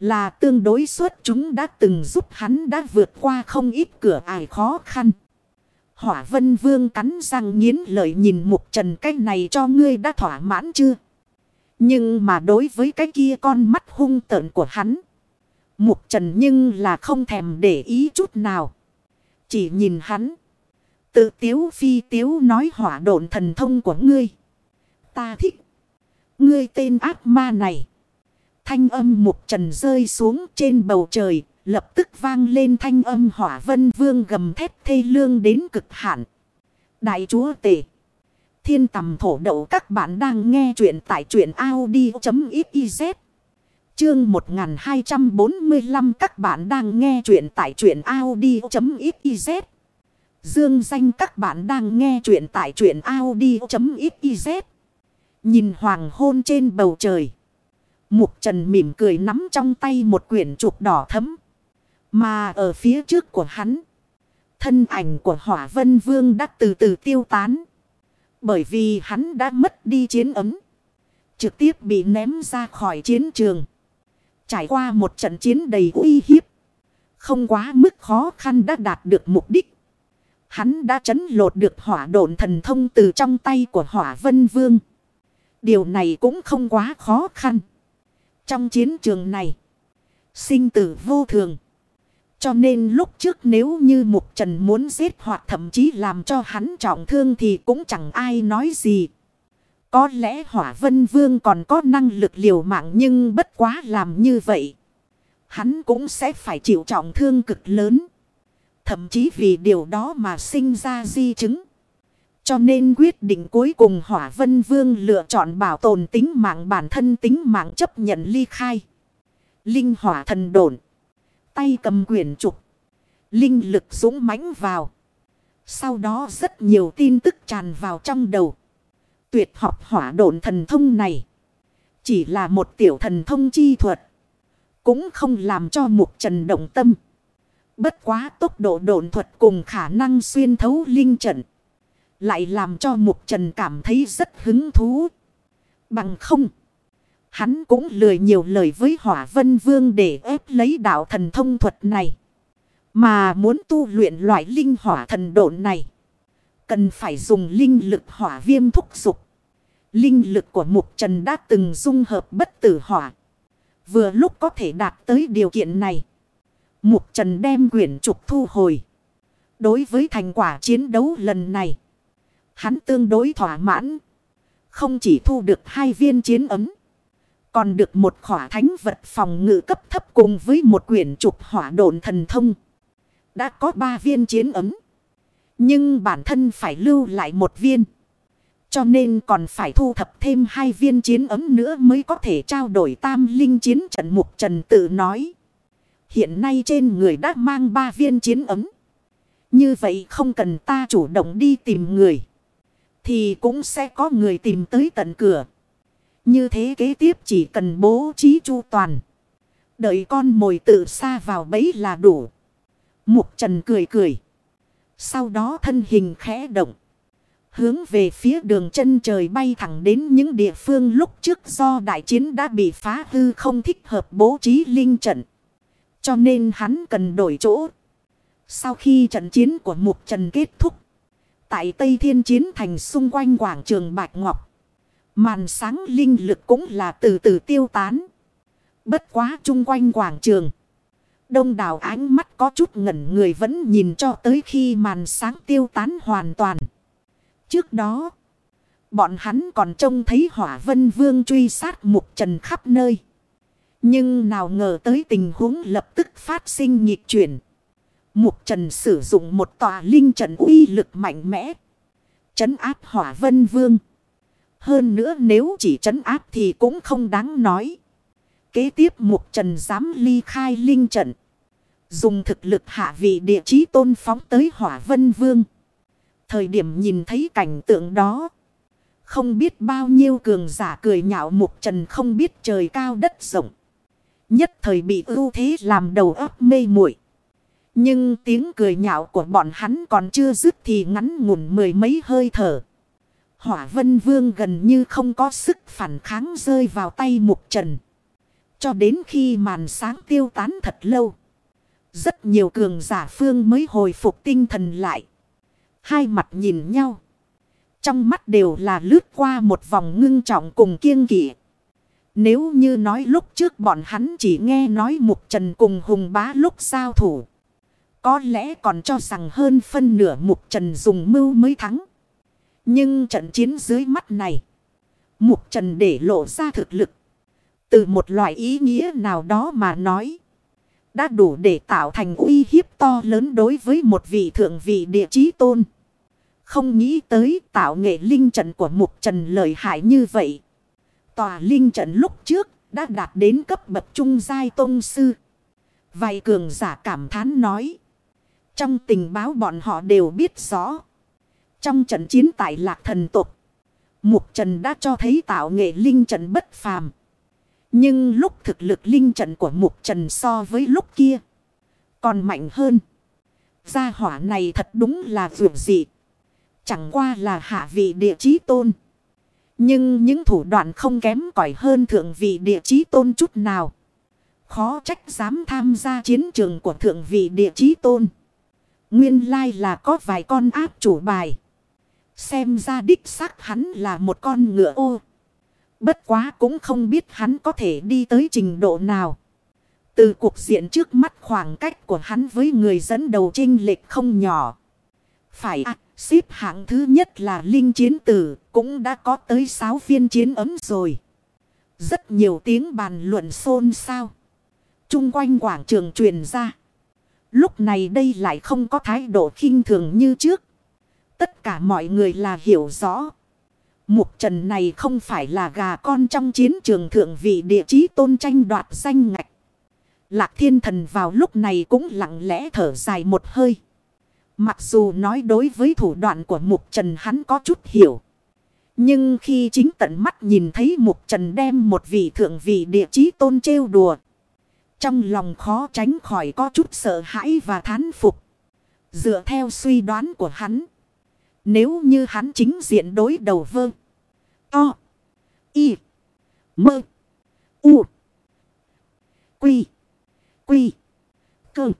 Là tương đối suốt chúng đã từng giúp hắn đã vượt qua không ít cửa ải khó khăn. Hỏa vân vương cắn răng nghiến lợi nhìn mục trần cái này cho ngươi đã thỏa mãn chưa? Nhưng mà đối với cái kia con mắt hung tợn của hắn. Mục trần nhưng là không thèm để ý chút nào. Chỉ nhìn hắn. Tự tiếu phi tiếu nói hỏa độn thần thông của ngươi. Ta thích. Ngươi tên ác ma này. Thanh âm mục trần rơi xuống trên bầu trời. Lập tức vang lên thanh âm hỏa vân vương gầm thép thê lương đến cực hạn. Đại chúa tể. Thiên tầm thổ đậu các bạn đang nghe truyện tại truyện Audi.xyz. Chương 1245 các bạn đang nghe truyện tại truyện Audi.xyz. Dương danh các bạn đang nghe truyện tại truyện Audi.xyz. Nhìn hoàng hôn trên bầu trời. Mục trần mỉm cười nắm trong tay một quyển trục đỏ thấm. Mà ở phía trước của hắn. Thân ảnh của hỏa vân vương đã từ từ tiêu tán. Bởi vì hắn đã mất đi chiến ấm. Trực tiếp bị ném ra khỏi chiến trường. Trải qua một trận chiến đầy uy hiếp. Không quá mức khó khăn đã đạt được mục đích. Hắn đã chấn lột được hỏa độn thần thông từ trong tay của hỏa vân vương. Điều này cũng không quá khó khăn. Trong chiến trường này, sinh tử vô thường. Cho nên lúc trước nếu như Mục Trần muốn giết hoặc thậm chí làm cho hắn trọng thương thì cũng chẳng ai nói gì. Có lẽ Hỏa Vân Vương còn có năng lực liều mạng nhưng bất quá làm như vậy. Hắn cũng sẽ phải chịu trọng thương cực lớn. Thậm chí vì điều đó mà sinh ra di chứng. Cho nên quyết định cuối cùng Hỏa Vân Vương lựa chọn bảo tồn tính mạng bản thân, tính mạng chấp nhận ly khai. Linh hỏa thần đồn. Tay cầm quyển trục. Linh lực dũng mãnh vào. Sau đó rất nhiều tin tức tràn vào trong đầu. Tuyệt học hỏa độn thần thông này. Chỉ là một tiểu thần thông chi thuật. Cũng không làm cho mục trần động tâm. Bất quá tốc độ độn thuật cùng khả năng xuyên thấu linh trận. Lại làm cho Mục Trần cảm thấy rất hứng thú. Bằng không. Hắn cũng lười nhiều lời với hỏa vân vương để ép lấy đạo thần thông thuật này. Mà muốn tu luyện loại linh hỏa thần độn này. Cần phải dùng linh lực hỏa viêm thúc dục. Linh lực của Mục Trần đã từng dung hợp bất tử hỏa. Vừa lúc có thể đạt tới điều kiện này. Mục Trần đem quyển trục thu hồi. Đối với thành quả chiến đấu lần này. Hắn tương đối thỏa mãn. Không chỉ thu được hai viên chiến ấm. Còn được một khỏa thánh vật phòng ngự cấp thấp cùng với một quyển trục hỏa độn thần thông. Đã có ba viên chiến ấm. Nhưng bản thân phải lưu lại một viên. Cho nên còn phải thu thập thêm hai viên chiến ấm nữa mới có thể trao đổi tam linh chiến trận mục trần tự nói. Hiện nay trên người đã mang ba viên chiến ấm. Như vậy không cần ta chủ động đi tìm người. Thì cũng sẽ có người tìm tới tận cửa. Như thế kế tiếp chỉ cần bố trí chu toàn. Đợi con mồi tự xa vào bẫy là đủ. Mục trần cười cười. Sau đó thân hình khẽ động. Hướng về phía đường chân trời bay thẳng đến những địa phương lúc trước do đại chiến đã bị phá hư không thích hợp bố trí linh trận. Cho nên hắn cần đổi chỗ. Sau khi trận chiến của Mục Trần kết thúc. Tại Tây Thiên Chiến Thành xung quanh quảng trường Bạch Ngọc. Màn sáng linh lực cũng là từ từ tiêu tán. Bất quá chung quanh quảng trường. Đông đảo ánh mắt có chút ngẩn người vẫn nhìn cho tới khi màn sáng tiêu tán hoàn toàn. Trước đó, bọn hắn còn trông thấy hỏa vân vương truy sát mục trần khắp nơi. Nhưng nào ngờ tới tình huống lập tức phát sinh nhịp chuyển. Mục trần sử dụng một tòa linh trận uy lực mạnh mẽ. Chấn áp hỏa vân vương. Hơn nữa nếu chỉ chấn áp thì cũng không đáng nói. Kế tiếp mục trần dám ly khai linh trận. Dùng thực lực hạ vị địa chí tôn phóng tới hỏa vân vương. Thời điểm nhìn thấy cảnh tượng đó. Không biết bao nhiêu cường giả cười nhạo mục trần không biết trời cao đất rộng. Nhất thời bị ưu thế làm đầu óc mê muội nhưng tiếng cười nhạo của bọn hắn còn chưa dứt thì ngắn ngủn mười mấy hơi thở. Hỏa vân vương gần như không có sức phản kháng rơi vào tay mục trần. Cho đến khi màn sáng tiêu tán thật lâu. Rất nhiều cường giả phương mới hồi phục tinh thần lại. Hai mặt nhìn nhau. Trong mắt đều là lướt qua một vòng ngưng trọng cùng kiêng kỵ. Nếu như nói lúc trước bọn hắn chỉ nghe nói mục trần cùng hùng bá lúc giao thủ. Có lẽ còn cho rằng hơn phân nửa mục trần dùng mưu mới thắng. Nhưng trận chiến dưới mắt này. Mục trần để lộ ra thực lực. Từ một loại ý nghĩa nào đó mà nói. Đã đủ để tạo thành uy hiếp to lớn đối với một vị thượng vị địa chí tôn. Không nghĩ tới tạo nghệ linh trận của mục trần lợi hại như vậy. Tòa linh trận lúc trước đã đạt đến cấp bậc trung giai tôn sư. Vài cường giả cảm thán nói. Trong tình báo bọn họ đều biết rõ. Trong trận chiến tại lạc thần tục. Mục trần đã cho thấy tạo nghệ linh trận bất phàm. Nhưng lúc thực lực linh trận của mục trần so với lúc kia. Còn mạnh hơn. Gia hỏa này thật đúng là vượt dị. Chẳng qua là hạ vị địa chí tôn. Nhưng những thủ đoạn không kém cỏi hơn thượng vị địa chí tôn chút nào. Khó trách dám tham gia chiến trường của thượng vị địa chí tôn. Nguyên lai là có vài con áp chủ bài. Xem ra đích xác hắn là một con ngựa ô. Bất quá cũng không biết hắn có thể đi tới trình độ nào. Từ cuộc diện trước mắt khoảng cách của hắn với người dẫn đầu trinh lệch không nhỏ. Phải à, xếp hạng thứ nhất là Linh Chiến Tử, cũng đã có tới 6 viên chiến ấm rồi. Rất nhiều tiếng bàn luận xôn xao. Trung quanh quảng trường truyền ra. Lúc này đây lại không có thái độ khinh thường như trước. Tất cả mọi người là hiểu rõ. Mục trần này không phải là gà con trong chiến trường thượng vị địa chí tôn tranh đoạt danh ngạch. Lạc thiên thần vào lúc này cũng lặng lẽ thở dài một hơi. Mặc dù nói đối với thủ đoạn của mục trần hắn có chút hiểu. Nhưng khi chính tận mắt nhìn thấy mục trần đem một vị thượng vị địa chí tôn trêu đùa. Trong lòng khó tránh khỏi có chút sợ hãi và thán phục. Dựa theo suy đoán của hắn. Nếu như hắn chính diện đối đầu vơ. To. Y. Mơ. U. Quy. Quy. Cơ.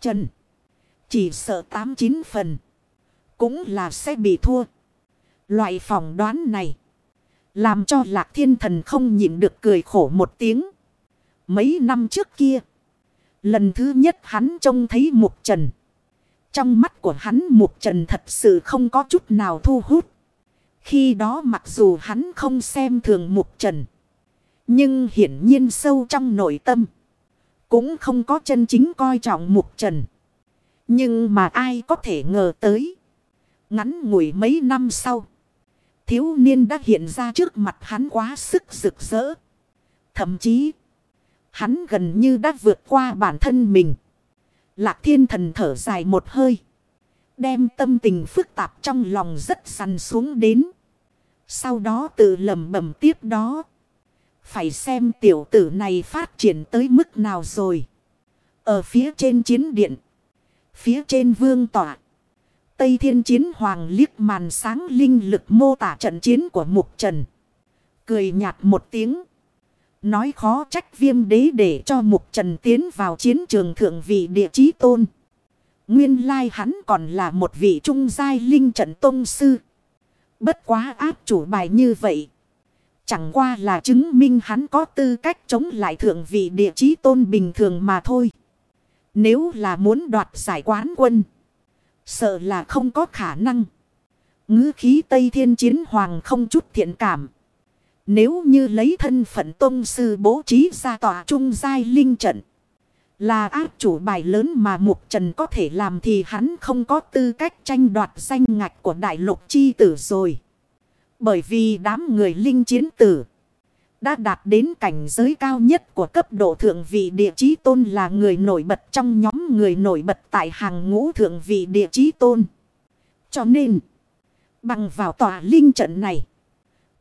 Trần. Chỉ sợ tám chín phần. Cũng là sẽ bị thua. Loại phỏng đoán này. Làm cho lạc thiên thần không nhịn được cười khổ một tiếng. Mấy năm trước kia. Lần thứ nhất hắn trông thấy mục trần. Trong mắt của hắn Mục Trần thật sự không có chút nào thu hút. Khi đó mặc dù hắn không xem thường Mục Trần. Nhưng hiển nhiên sâu trong nội tâm. Cũng không có chân chính coi trọng Mục Trần. Nhưng mà ai có thể ngờ tới. Ngắn ngủi mấy năm sau. Thiếu niên đã hiện ra trước mặt hắn quá sức rực rỡ. Thậm chí. Hắn gần như đã vượt qua bản thân mình. Lạc thiên thần thở dài một hơi. Đem tâm tình phức tạp trong lòng rất săn xuống đến. Sau đó tự lầm bẩm tiếp đó. Phải xem tiểu tử này phát triển tới mức nào rồi. Ở phía trên chiến điện. Phía trên vương tỏa. Tây thiên chiến hoàng liếc màn sáng linh lực mô tả trận chiến của mục trần. Cười nhạt một tiếng. Nói khó trách viêm đế để cho mục trần tiến vào chiến trường thượng vị địa chí tôn. Nguyên lai hắn còn là một vị trung giai linh trận tôn sư. Bất quá áp chủ bài như vậy. Chẳng qua là chứng minh hắn có tư cách chống lại thượng vị địa chí tôn bình thường mà thôi. Nếu là muốn đoạt giải quán quân. Sợ là không có khả năng. ngữ khí Tây Thiên Chiến Hoàng không chút thiện cảm. Nếu như lấy thân phận tôn sư bố trí ra tòa trung giai linh trận. Là áp chủ bài lớn mà Mục Trần có thể làm thì hắn không có tư cách tranh đoạt danh ngạch của đại lục chi tử rồi. Bởi vì đám người linh chiến tử đã đạt đến cảnh giới cao nhất của cấp độ thượng vị địa chí tôn là người nổi bật trong nhóm người nổi bật tại hàng ngũ thượng vị địa chí tôn. Cho nên, bằng vào tòa linh trận này,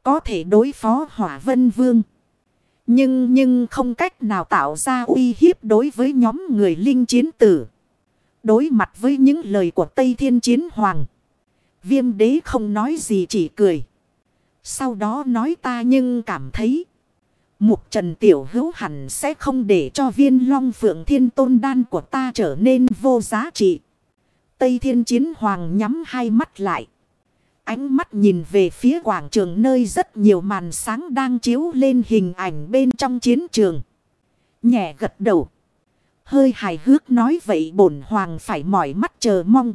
có thể đối phó hỏa vân vương. Nhưng nhưng không cách nào tạo ra uy hiếp đối với nhóm người linh chiến tử. Đối mặt với những lời của Tây Thiên Chiến Hoàng. Viêm đế không nói gì, chỉ cười. Sau đó nói ta nhưng cảm thấy. Mục trần tiểu hữu hẳn sẽ không để cho viên long phượng thiên tôn đan của ta trở nên vô giá trị. Tây thiên chiến hoàng nhắm hai mắt lại. Ánh mắt nhìn về phía quảng trường nơi rất nhiều màn sáng đang chiếu lên hình ảnh bên trong chiến trường. Nhẹ gật đầu. Hơi hài hước nói vậy bổn hoàng phải mỏi mắt chờ mong.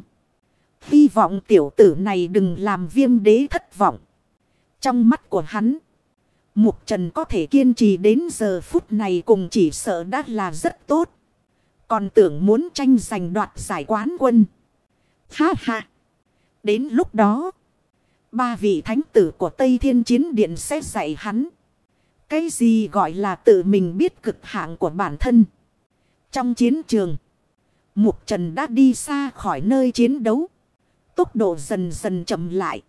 Hy vọng tiểu tử này đừng làm viêm đế thất vọng. Trong mắt của hắn. Mục Trần có thể kiên trì đến giờ phút này cùng chỉ sợ đã là rất tốt. Còn tưởng muốn tranh giành đoạt giải quán quân. Ha ha. Đến lúc đó. Ba vị thánh tử của Tây Thiên Chiến Điện sẽ dạy hắn. Cái gì gọi là tự mình biết cực hạng của bản thân. Trong chiến trường. Mục Trần đã đi xa khỏi nơi chiến đấu. Tốc độ dần dần chậm lại.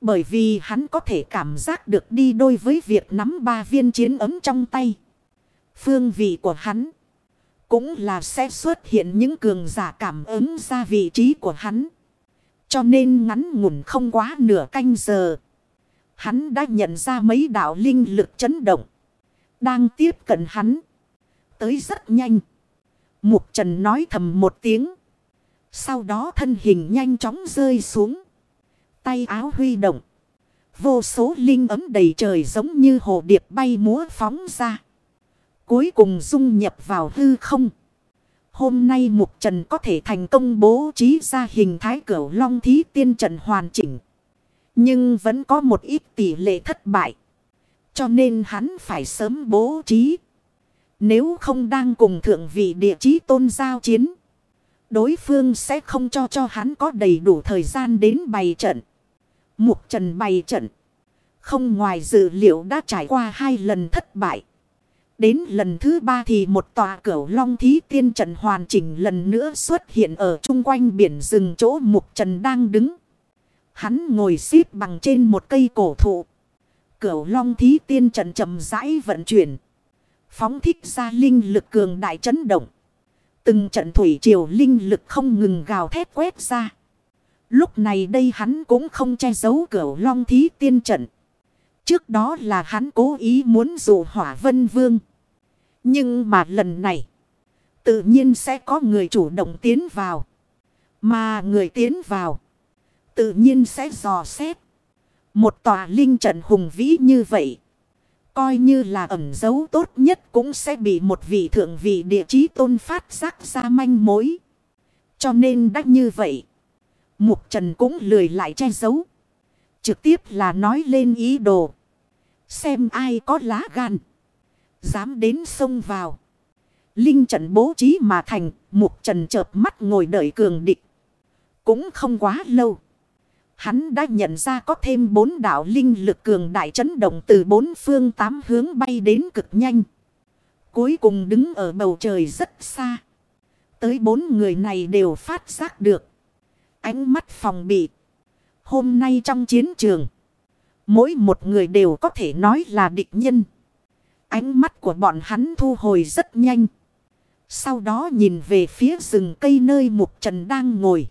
Bởi vì hắn có thể cảm giác được đi đôi với việc nắm ba viên chiến ấm trong tay. Phương vị của hắn. Cũng là sẽ xuất hiện những cường giả cảm ứng ra vị trí của hắn. Cho nên ngắn ngủn không quá nửa canh giờ. Hắn đã nhận ra mấy đạo linh lực chấn động. Đang tiếp cận hắn. Tới rất nhanh. Mục Trần nói thầm một tiếng. Sau đó thân hình nhanh chóng rơi xuống. Tay áo huy động. Vô số linh ấm đầy trời giống như hồ điệp bay múa phóng ra. Cuối cùng dung nhập vào hư không. Hôm nay Mục Trần có thể thành công bố trí ra hình thái cửu long thí tiên trận hoàn chỉnh. Nhưng vẫn có một ít tỷ lệ thất bại. Cho nên hắn phải sớm bố trí. Nếu không đang cùng thượng vị địa chí tôn giao chiến. Đối phương sẽ không cho cho hắn có đầy đủ thời gian đến bày trận. Mục trần bày trận. Không ngoài dự liệu đã trải qua hai lần thất bại. Đến lần thứ ba thì một tòa cửu long thí tiên trận hoàn chỉnh lần nữa xuất hiện ở chung quanh biển rừng chỗ mục trần đang đứng. Hắn ngồi xếp bằng trên một cây cổ thụ. Cửu long thí tiên trận chậm rãi vận chuyển. Phóng thích ra linh lực cường đại chấn động. Từng trận thủy triều linh lực không ngừng gào thét quét ra. Lúc này đây hắn cũng không che giấu cửu long thí tiên trận. Trước đó là hắn cố ý muốn dụ hỏa vân vương. Nhưng mà lần này. Tự nhiên sẽ có người chủ động tiến vào. Mà người tiến vào. Tự nhiên sẽ dò xét. Một tòa linh trận hùng vĩ như vậy. Coi như là ẩn dấu tốt nhất cũng sẽ bị một vị thượng vị địa chí tôn phát giác ra manh mối. Cho nên đắc như vậy. Mục Trần cũng lười lại che giấu. Trực tiếp là nói lên ý đồ. Xem ai có lá gan. Dám đến sông vào. Linh trận bố trí mà thành. Mục Trần chợp mắt ngồi đợi cường địch. Cũng không quá lâu. Hắn đã nhận ra có thêm bốn đạo linh lực cường đại chấn động từ bốn phương tám hướng bay đến cực nhanh. Cuối cùng đứng ở bầu trời rất xa. Tới bốn người này đều phát giác được. Ánh mắt phòng bị. Hôm nay trong chiến trường. Mỗi một người đều có thể nói là địch nhân. Ánh mắt của bọn hắn thu hồi rất nhanh. Sau đó nhìn về phía rừng cây nơi Mục Trần đang ngồi.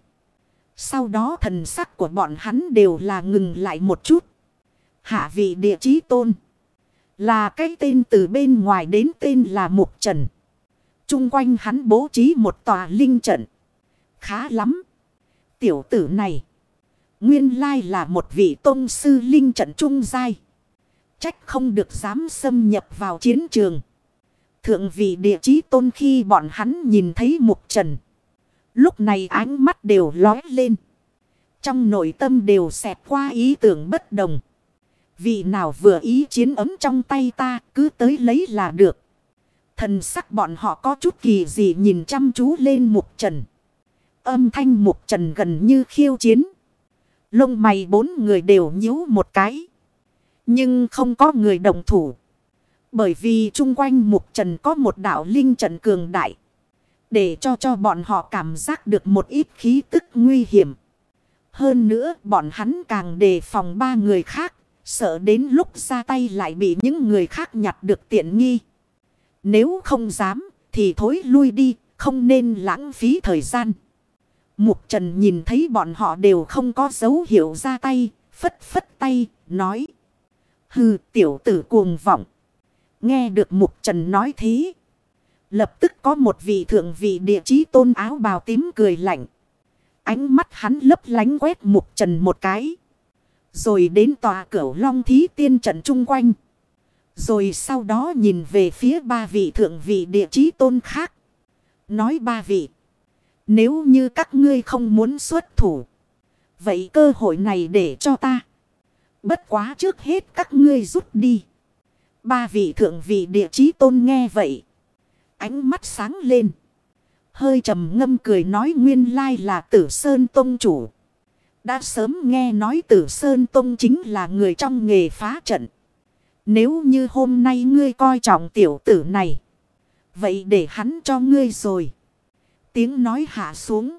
Sau đó thần sắc của bọn hắn đều là ngừng lại một chút. Hạ vị địa chí tôn. Là cái tên từ bên ngoài đến tên là Mục Trần. Trung quanh hắn bố trí một tòa linh trận. Khá lắm. Tiểu tử này. Nguyên lai là một vị tôn sư linh trận trung giai. Trách không được dám xâm nhập vào chiến trường. Thượng vị địa chí tôn khi bọn hắn nhìn thấy Mục Trần. Lúc này ánh mắt đều lói lên. Trong nội tâm đều xẹt qua ý tưởng bất đồng. Vị nào vừa ý chiến ấm trong tay ta cứ tới lấy là được. Thần sắc bọn họ có chút kỳ gì nhìn chăm chú lên mục trần. Âm thanh mục trần gần như khiêu chiến. Lông mày bốn người đều nhíu một cái. Nhưng không có người đồng thủ. Bởi vì chung quanh mục trần có một đạo linh trận cường đại. Để cho cho bọn họ cảm giác được một ít khí tức nguy hiểm. Hơn nữa, bọn hắn càng đề phòng ba người khác. Sợ đến lúc ra tay lại bị những người khác nhặt được tiện nghi. Nếu không dám, thì thối lui đi. Không nên lãng phí thời gian. Mục Trần nhìn thấy bọn họ đều không có dấu hiệu ra tay. Phất phất tay, nói. Hừ, tiểu tử cuồng vọng. Nghe được Mục Trần nói thế. Lập tức có một vị thượng vị địa chí tôn áo bào tím cười lạnh. Ánh mắt hắn lấp lánh quét mục trần một cái. Rồi đến tòa cửu long thí tiên trận chung quanh. Rồi sau đó nhìn về phía ba vị thượng vị địa chí tôn khác. Nói ba vị. Nếu như các ngươi không muốn xuất thủ. Vậy cơ hội này để cho ta. Bất quá trước hết các ngươi rút đi. Ba vị thượng vị địa chí tôn nghe vậy. Ánh mắt sáng lên. Hơi trầm ngâm cười nói nguyên lai là tử Sơn Tông chủ. Đã sớm nghe nói tử Sơn Tông chính là người trong nghề phá trận. Nếu như hôm nay ngươi coi trọng tiểu tử này. Vậy để hắn cho ngươi rồi. Tiếng nói hạ xuống.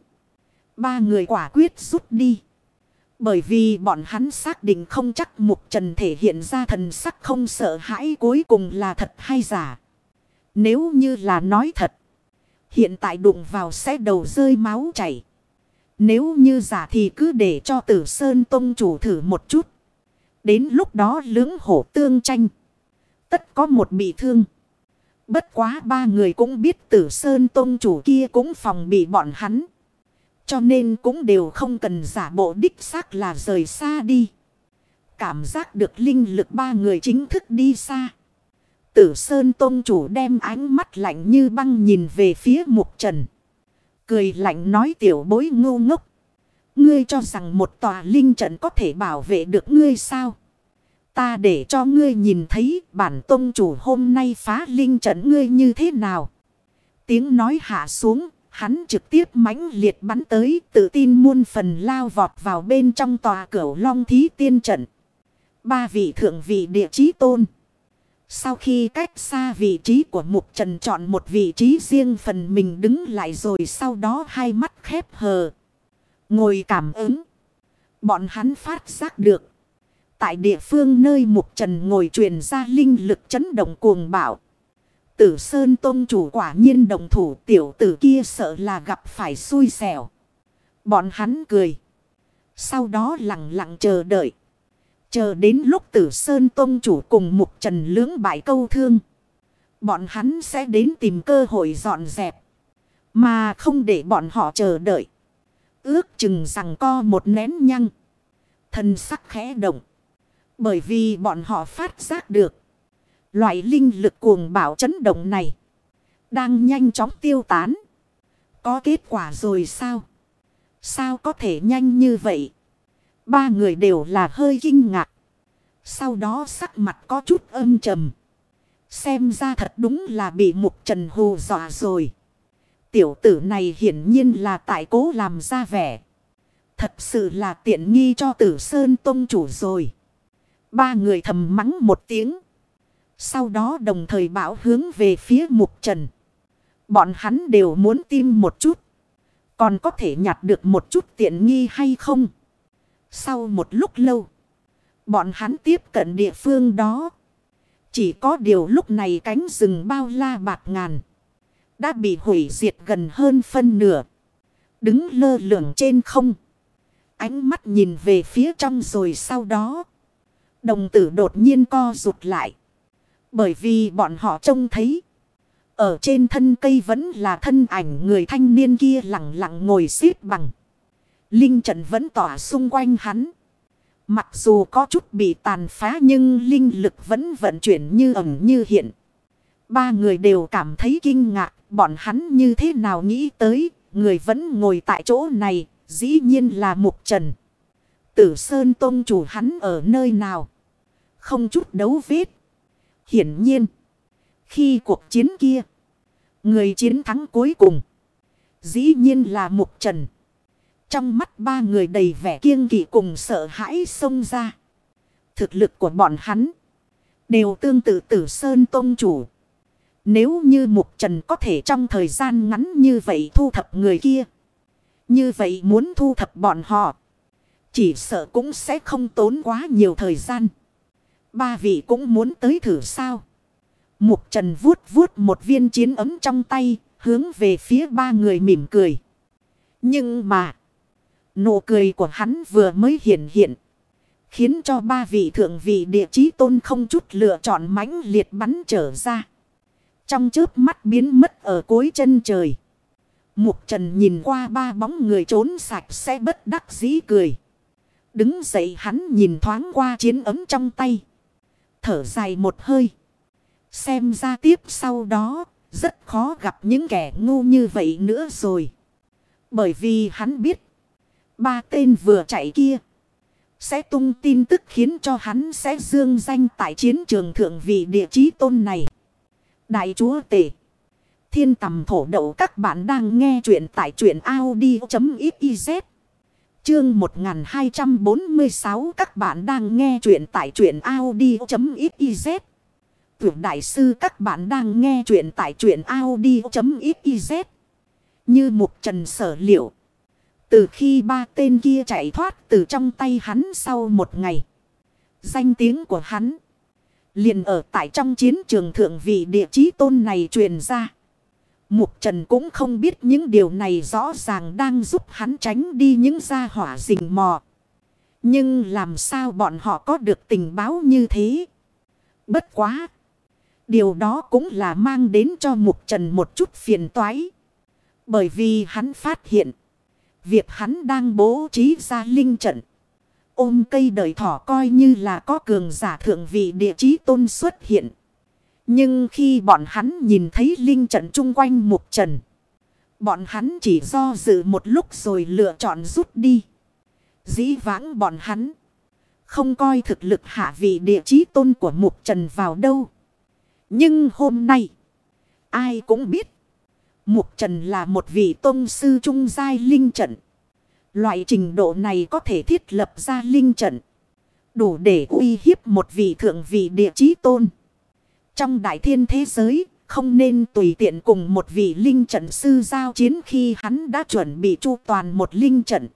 Ba người quả quyết rút đi. Bởi vì bọn hắn xác định không chắc mục trần thể hiện ra thần sắc không sợ hãi cuối cùng là thật hay giả. Nếu như là nói thật. Hiện tại đụng vào sẽ đầu rơi máu chảy. Nếu như giả thì cứ để cho tử sơn tông chủ thử một chút. Đến lúc đó lưỡng hổ tương tranh. Tất có một bị thương. Bất quá ba người cũng biết tử sơn tông chủ kia cũng phòng bị bọn hắn. Cho nên cũng đều không cần giả bộ đích xác là rời xa đi. Cảm giác được linh lực ba người chính thức đi xa. Tử Sơn Tôn Chủ đem ánh mắt lạnh như băng nhìn về phía Mục Trần. Cười lạnh nói tiểu bối ngu ngốc. Ngươi cho rằng một tòa linh trận có thể bảo vệ được ngươi sao? Ta để cho ngươi nhìn thấy bản tôn chủ hôm nay phá linh trận ngươi như thế nào? Tiếng nói hạ xuống, hắn trực tiếp mãnh liệt bắn tới, tự tin muôn phần lao vọt vào bên trong tòa cửu long thí tiên trận. Ba vị thượng vị địa chí tôn. Sau khi cách xa vị trí của Mục Trần chọn một vị trí riêng phần mình đứng lại rồi sau đó hai mắt khép hờ. Ngồi cảm ứng. Bọn hắn phát giác được. Tại địa phương nơi Mục Trần ngồi truyền ra linh lực chấn động cuồng bạo. Tử Sơn Tôn chủ quả nhiên đồng thủ, tiểu tử kia sợ là gặp phải xui xẻo. Bọn hắn cười. Sau đó lặng lặng chờ đợi. Chờ đến lúc tử Sơn Tông chủ cùng Mục Trần lưỡng bại câu thương. Bọn hắn sẽ đến tìm cơ hội dọn dẹp. Mà không để bọn họ chờ đợi. Ước chừng rằng co một nén nhăng. Thân sắc khẽ động. Bởi vì bọn họ phát giác được. Loại linh lực cuồng bạo chấn động này. Đang nhanh chóng tiêu tán. Có kết quả rồi sao? Sao có thể nhanh như vậy? Ba người đều là hơi kinh ngạc. Sau đó sắc mặt có chút âm trầm. Xem ra thật đúng là bị mục trần hù dọa rồi. Tiểu tử này hiển nhiên là tại cố làm ra vẻ. Thật sự là tiện nghi cho tử Sơn Tông chủ rồi. Ba người thầm mắng một tiếng. Sau đó đồng thời bảo hướng về phía mục trần. Bọn hắn đều muốn tim một chút. Còn có thể nhặt được một chút tiện nghi hay không? Sau một lúc lâu. Bọn hắn tiếp cận địa phương đó. Chỉ có điều lúc này cánh rừng bao la bạc ngàn. Đã bị hủy diệt gần hơn phân nửa. Đứng lơ lửng trên không. Ánh mắt nhìn về phía trong rồi sau đó. Đồng tử đột nhiên co rụt lại. Bởi vì bọn họ trông thấy. Ở trên thân cây vẫn là thân ảnh người thanh niên kia lặng lặng ngồi xếp bằng. Linh trận vẫn tỏa xung quanh hắn. Mặc dù có chút bị tàn phá nhưng linh lực vẫn vận chuyển như ẩn như hiện. Ba người đều cảm thấy kinh ngạc, bọn hắn như thế nào nghĩ tới, người vẫn ngồi tại chỗ này, dĩ nhiên là Mục Trần. Tử Sơn Tôn chủ hắn ở nơi nào? Không chút đấu vết. Hiển nhiên, khi cuộc chiến kia, người chiến thắng cuối cùng, dĩ nhiên là Mục Trần. Trong mắt ba người đầy vẻ kiêng kỵ cùng sợ hãi xông ra. Thực lực của bọn hắn đều tương tự tử Sơn Tông Chủ. Nếu như Mục Trần có thể trong thời gian ngắn như vậy thu thập người kia. Như vậy muốn thu thập bọn họ. Chỉ sợ cũng sẽ không tốn quá nhiều thời gian. Ba vị cũng muốn tới thử sao. Mục Trần vuốt vuốt một viên chiến ấm trong tay. Hướng về phía ba người mỉm cười. Nhưng mà. Nụ cười của hắn vừa mới hiện hiện. Khiến cho ba vị thượng vị địa chí tôn không chút lựa chọn mãnh liệt bắn trở ra. Trong chớp mắt biến mất ở cuối chân trời. Mục trần nhìn qua ba bóng người trốn sạch sẽ bất đắc dĩ cười. Đứng dậy hắn nhìn thoáng qua chiến ấm trong tay. Thở dài một hơi. Xem ra tiếp sau đó, rất khó gặp những kẻ ngu như vậy nữa rồi. Bởi vì hắn biết, ba tên vừa chạy kia. Sẽ tung tin tức khiến cho hắn sẽ dương danh tại chiến trường thượng vị địa chí tôn này. Đại chúa tể. Thiên tầm thổ đậu các bạn đang nghe chuyện tại truyện Audi.xyz. Chương 1246 các bạn đang nghe chuyện tại chuyện Audi.xyz. Tưởng đại sư, các bạn đang nghe chuyện tại chuyện Audi.xyz. Như một trần sở liệu. Từ khi ba tên kia chạy thoát từ trong tay hắn sau một ngày. Danh tiếng của hắn. Liền ở tại trong chiến trường thượng vị địa chí tôn này truyền ra. Mục Trần cũng không biết những điều này rõ ràng đang giúp hắn tránh đi những gia hỏa rình mò. Nhưng làm sao bọn họ có được tình báo như thế? Bất quá! Điều đó cũng là mang đến cho Mục Trần một chút phiền toái. Bởi vì hắn phát hiện. Việc hắn đang bố trí ra linh trận. Ôm cây đời thỏ coi như là có cường giả thượng vị địa chí tôn xuất hiện. Nhưng khi bọn hắn nhìn thấy linh trận chung quanh mục trần. Bọn hắn chỉ do dự một lúc rồi lựa chọn rút đi. Dĩ vãng bọn hắn. Không coi thực lực hạ vị địa chí tôn của mục trần vào đâu. Nhưng hôm nay. Ai cũng biết. Mục Trần là một vị tôn sư trung giai linh trận. Loại trình độ này có thể thiết lập ra linh trận. Đủ để uy hiếp một vị thượng vị địa chí tôn. Trong đại thiên thế giới, không nên tùy tiện cùng một vị linh trận sư giao chiến khi hắn đã chuẩn bị chu toàn một linh trận.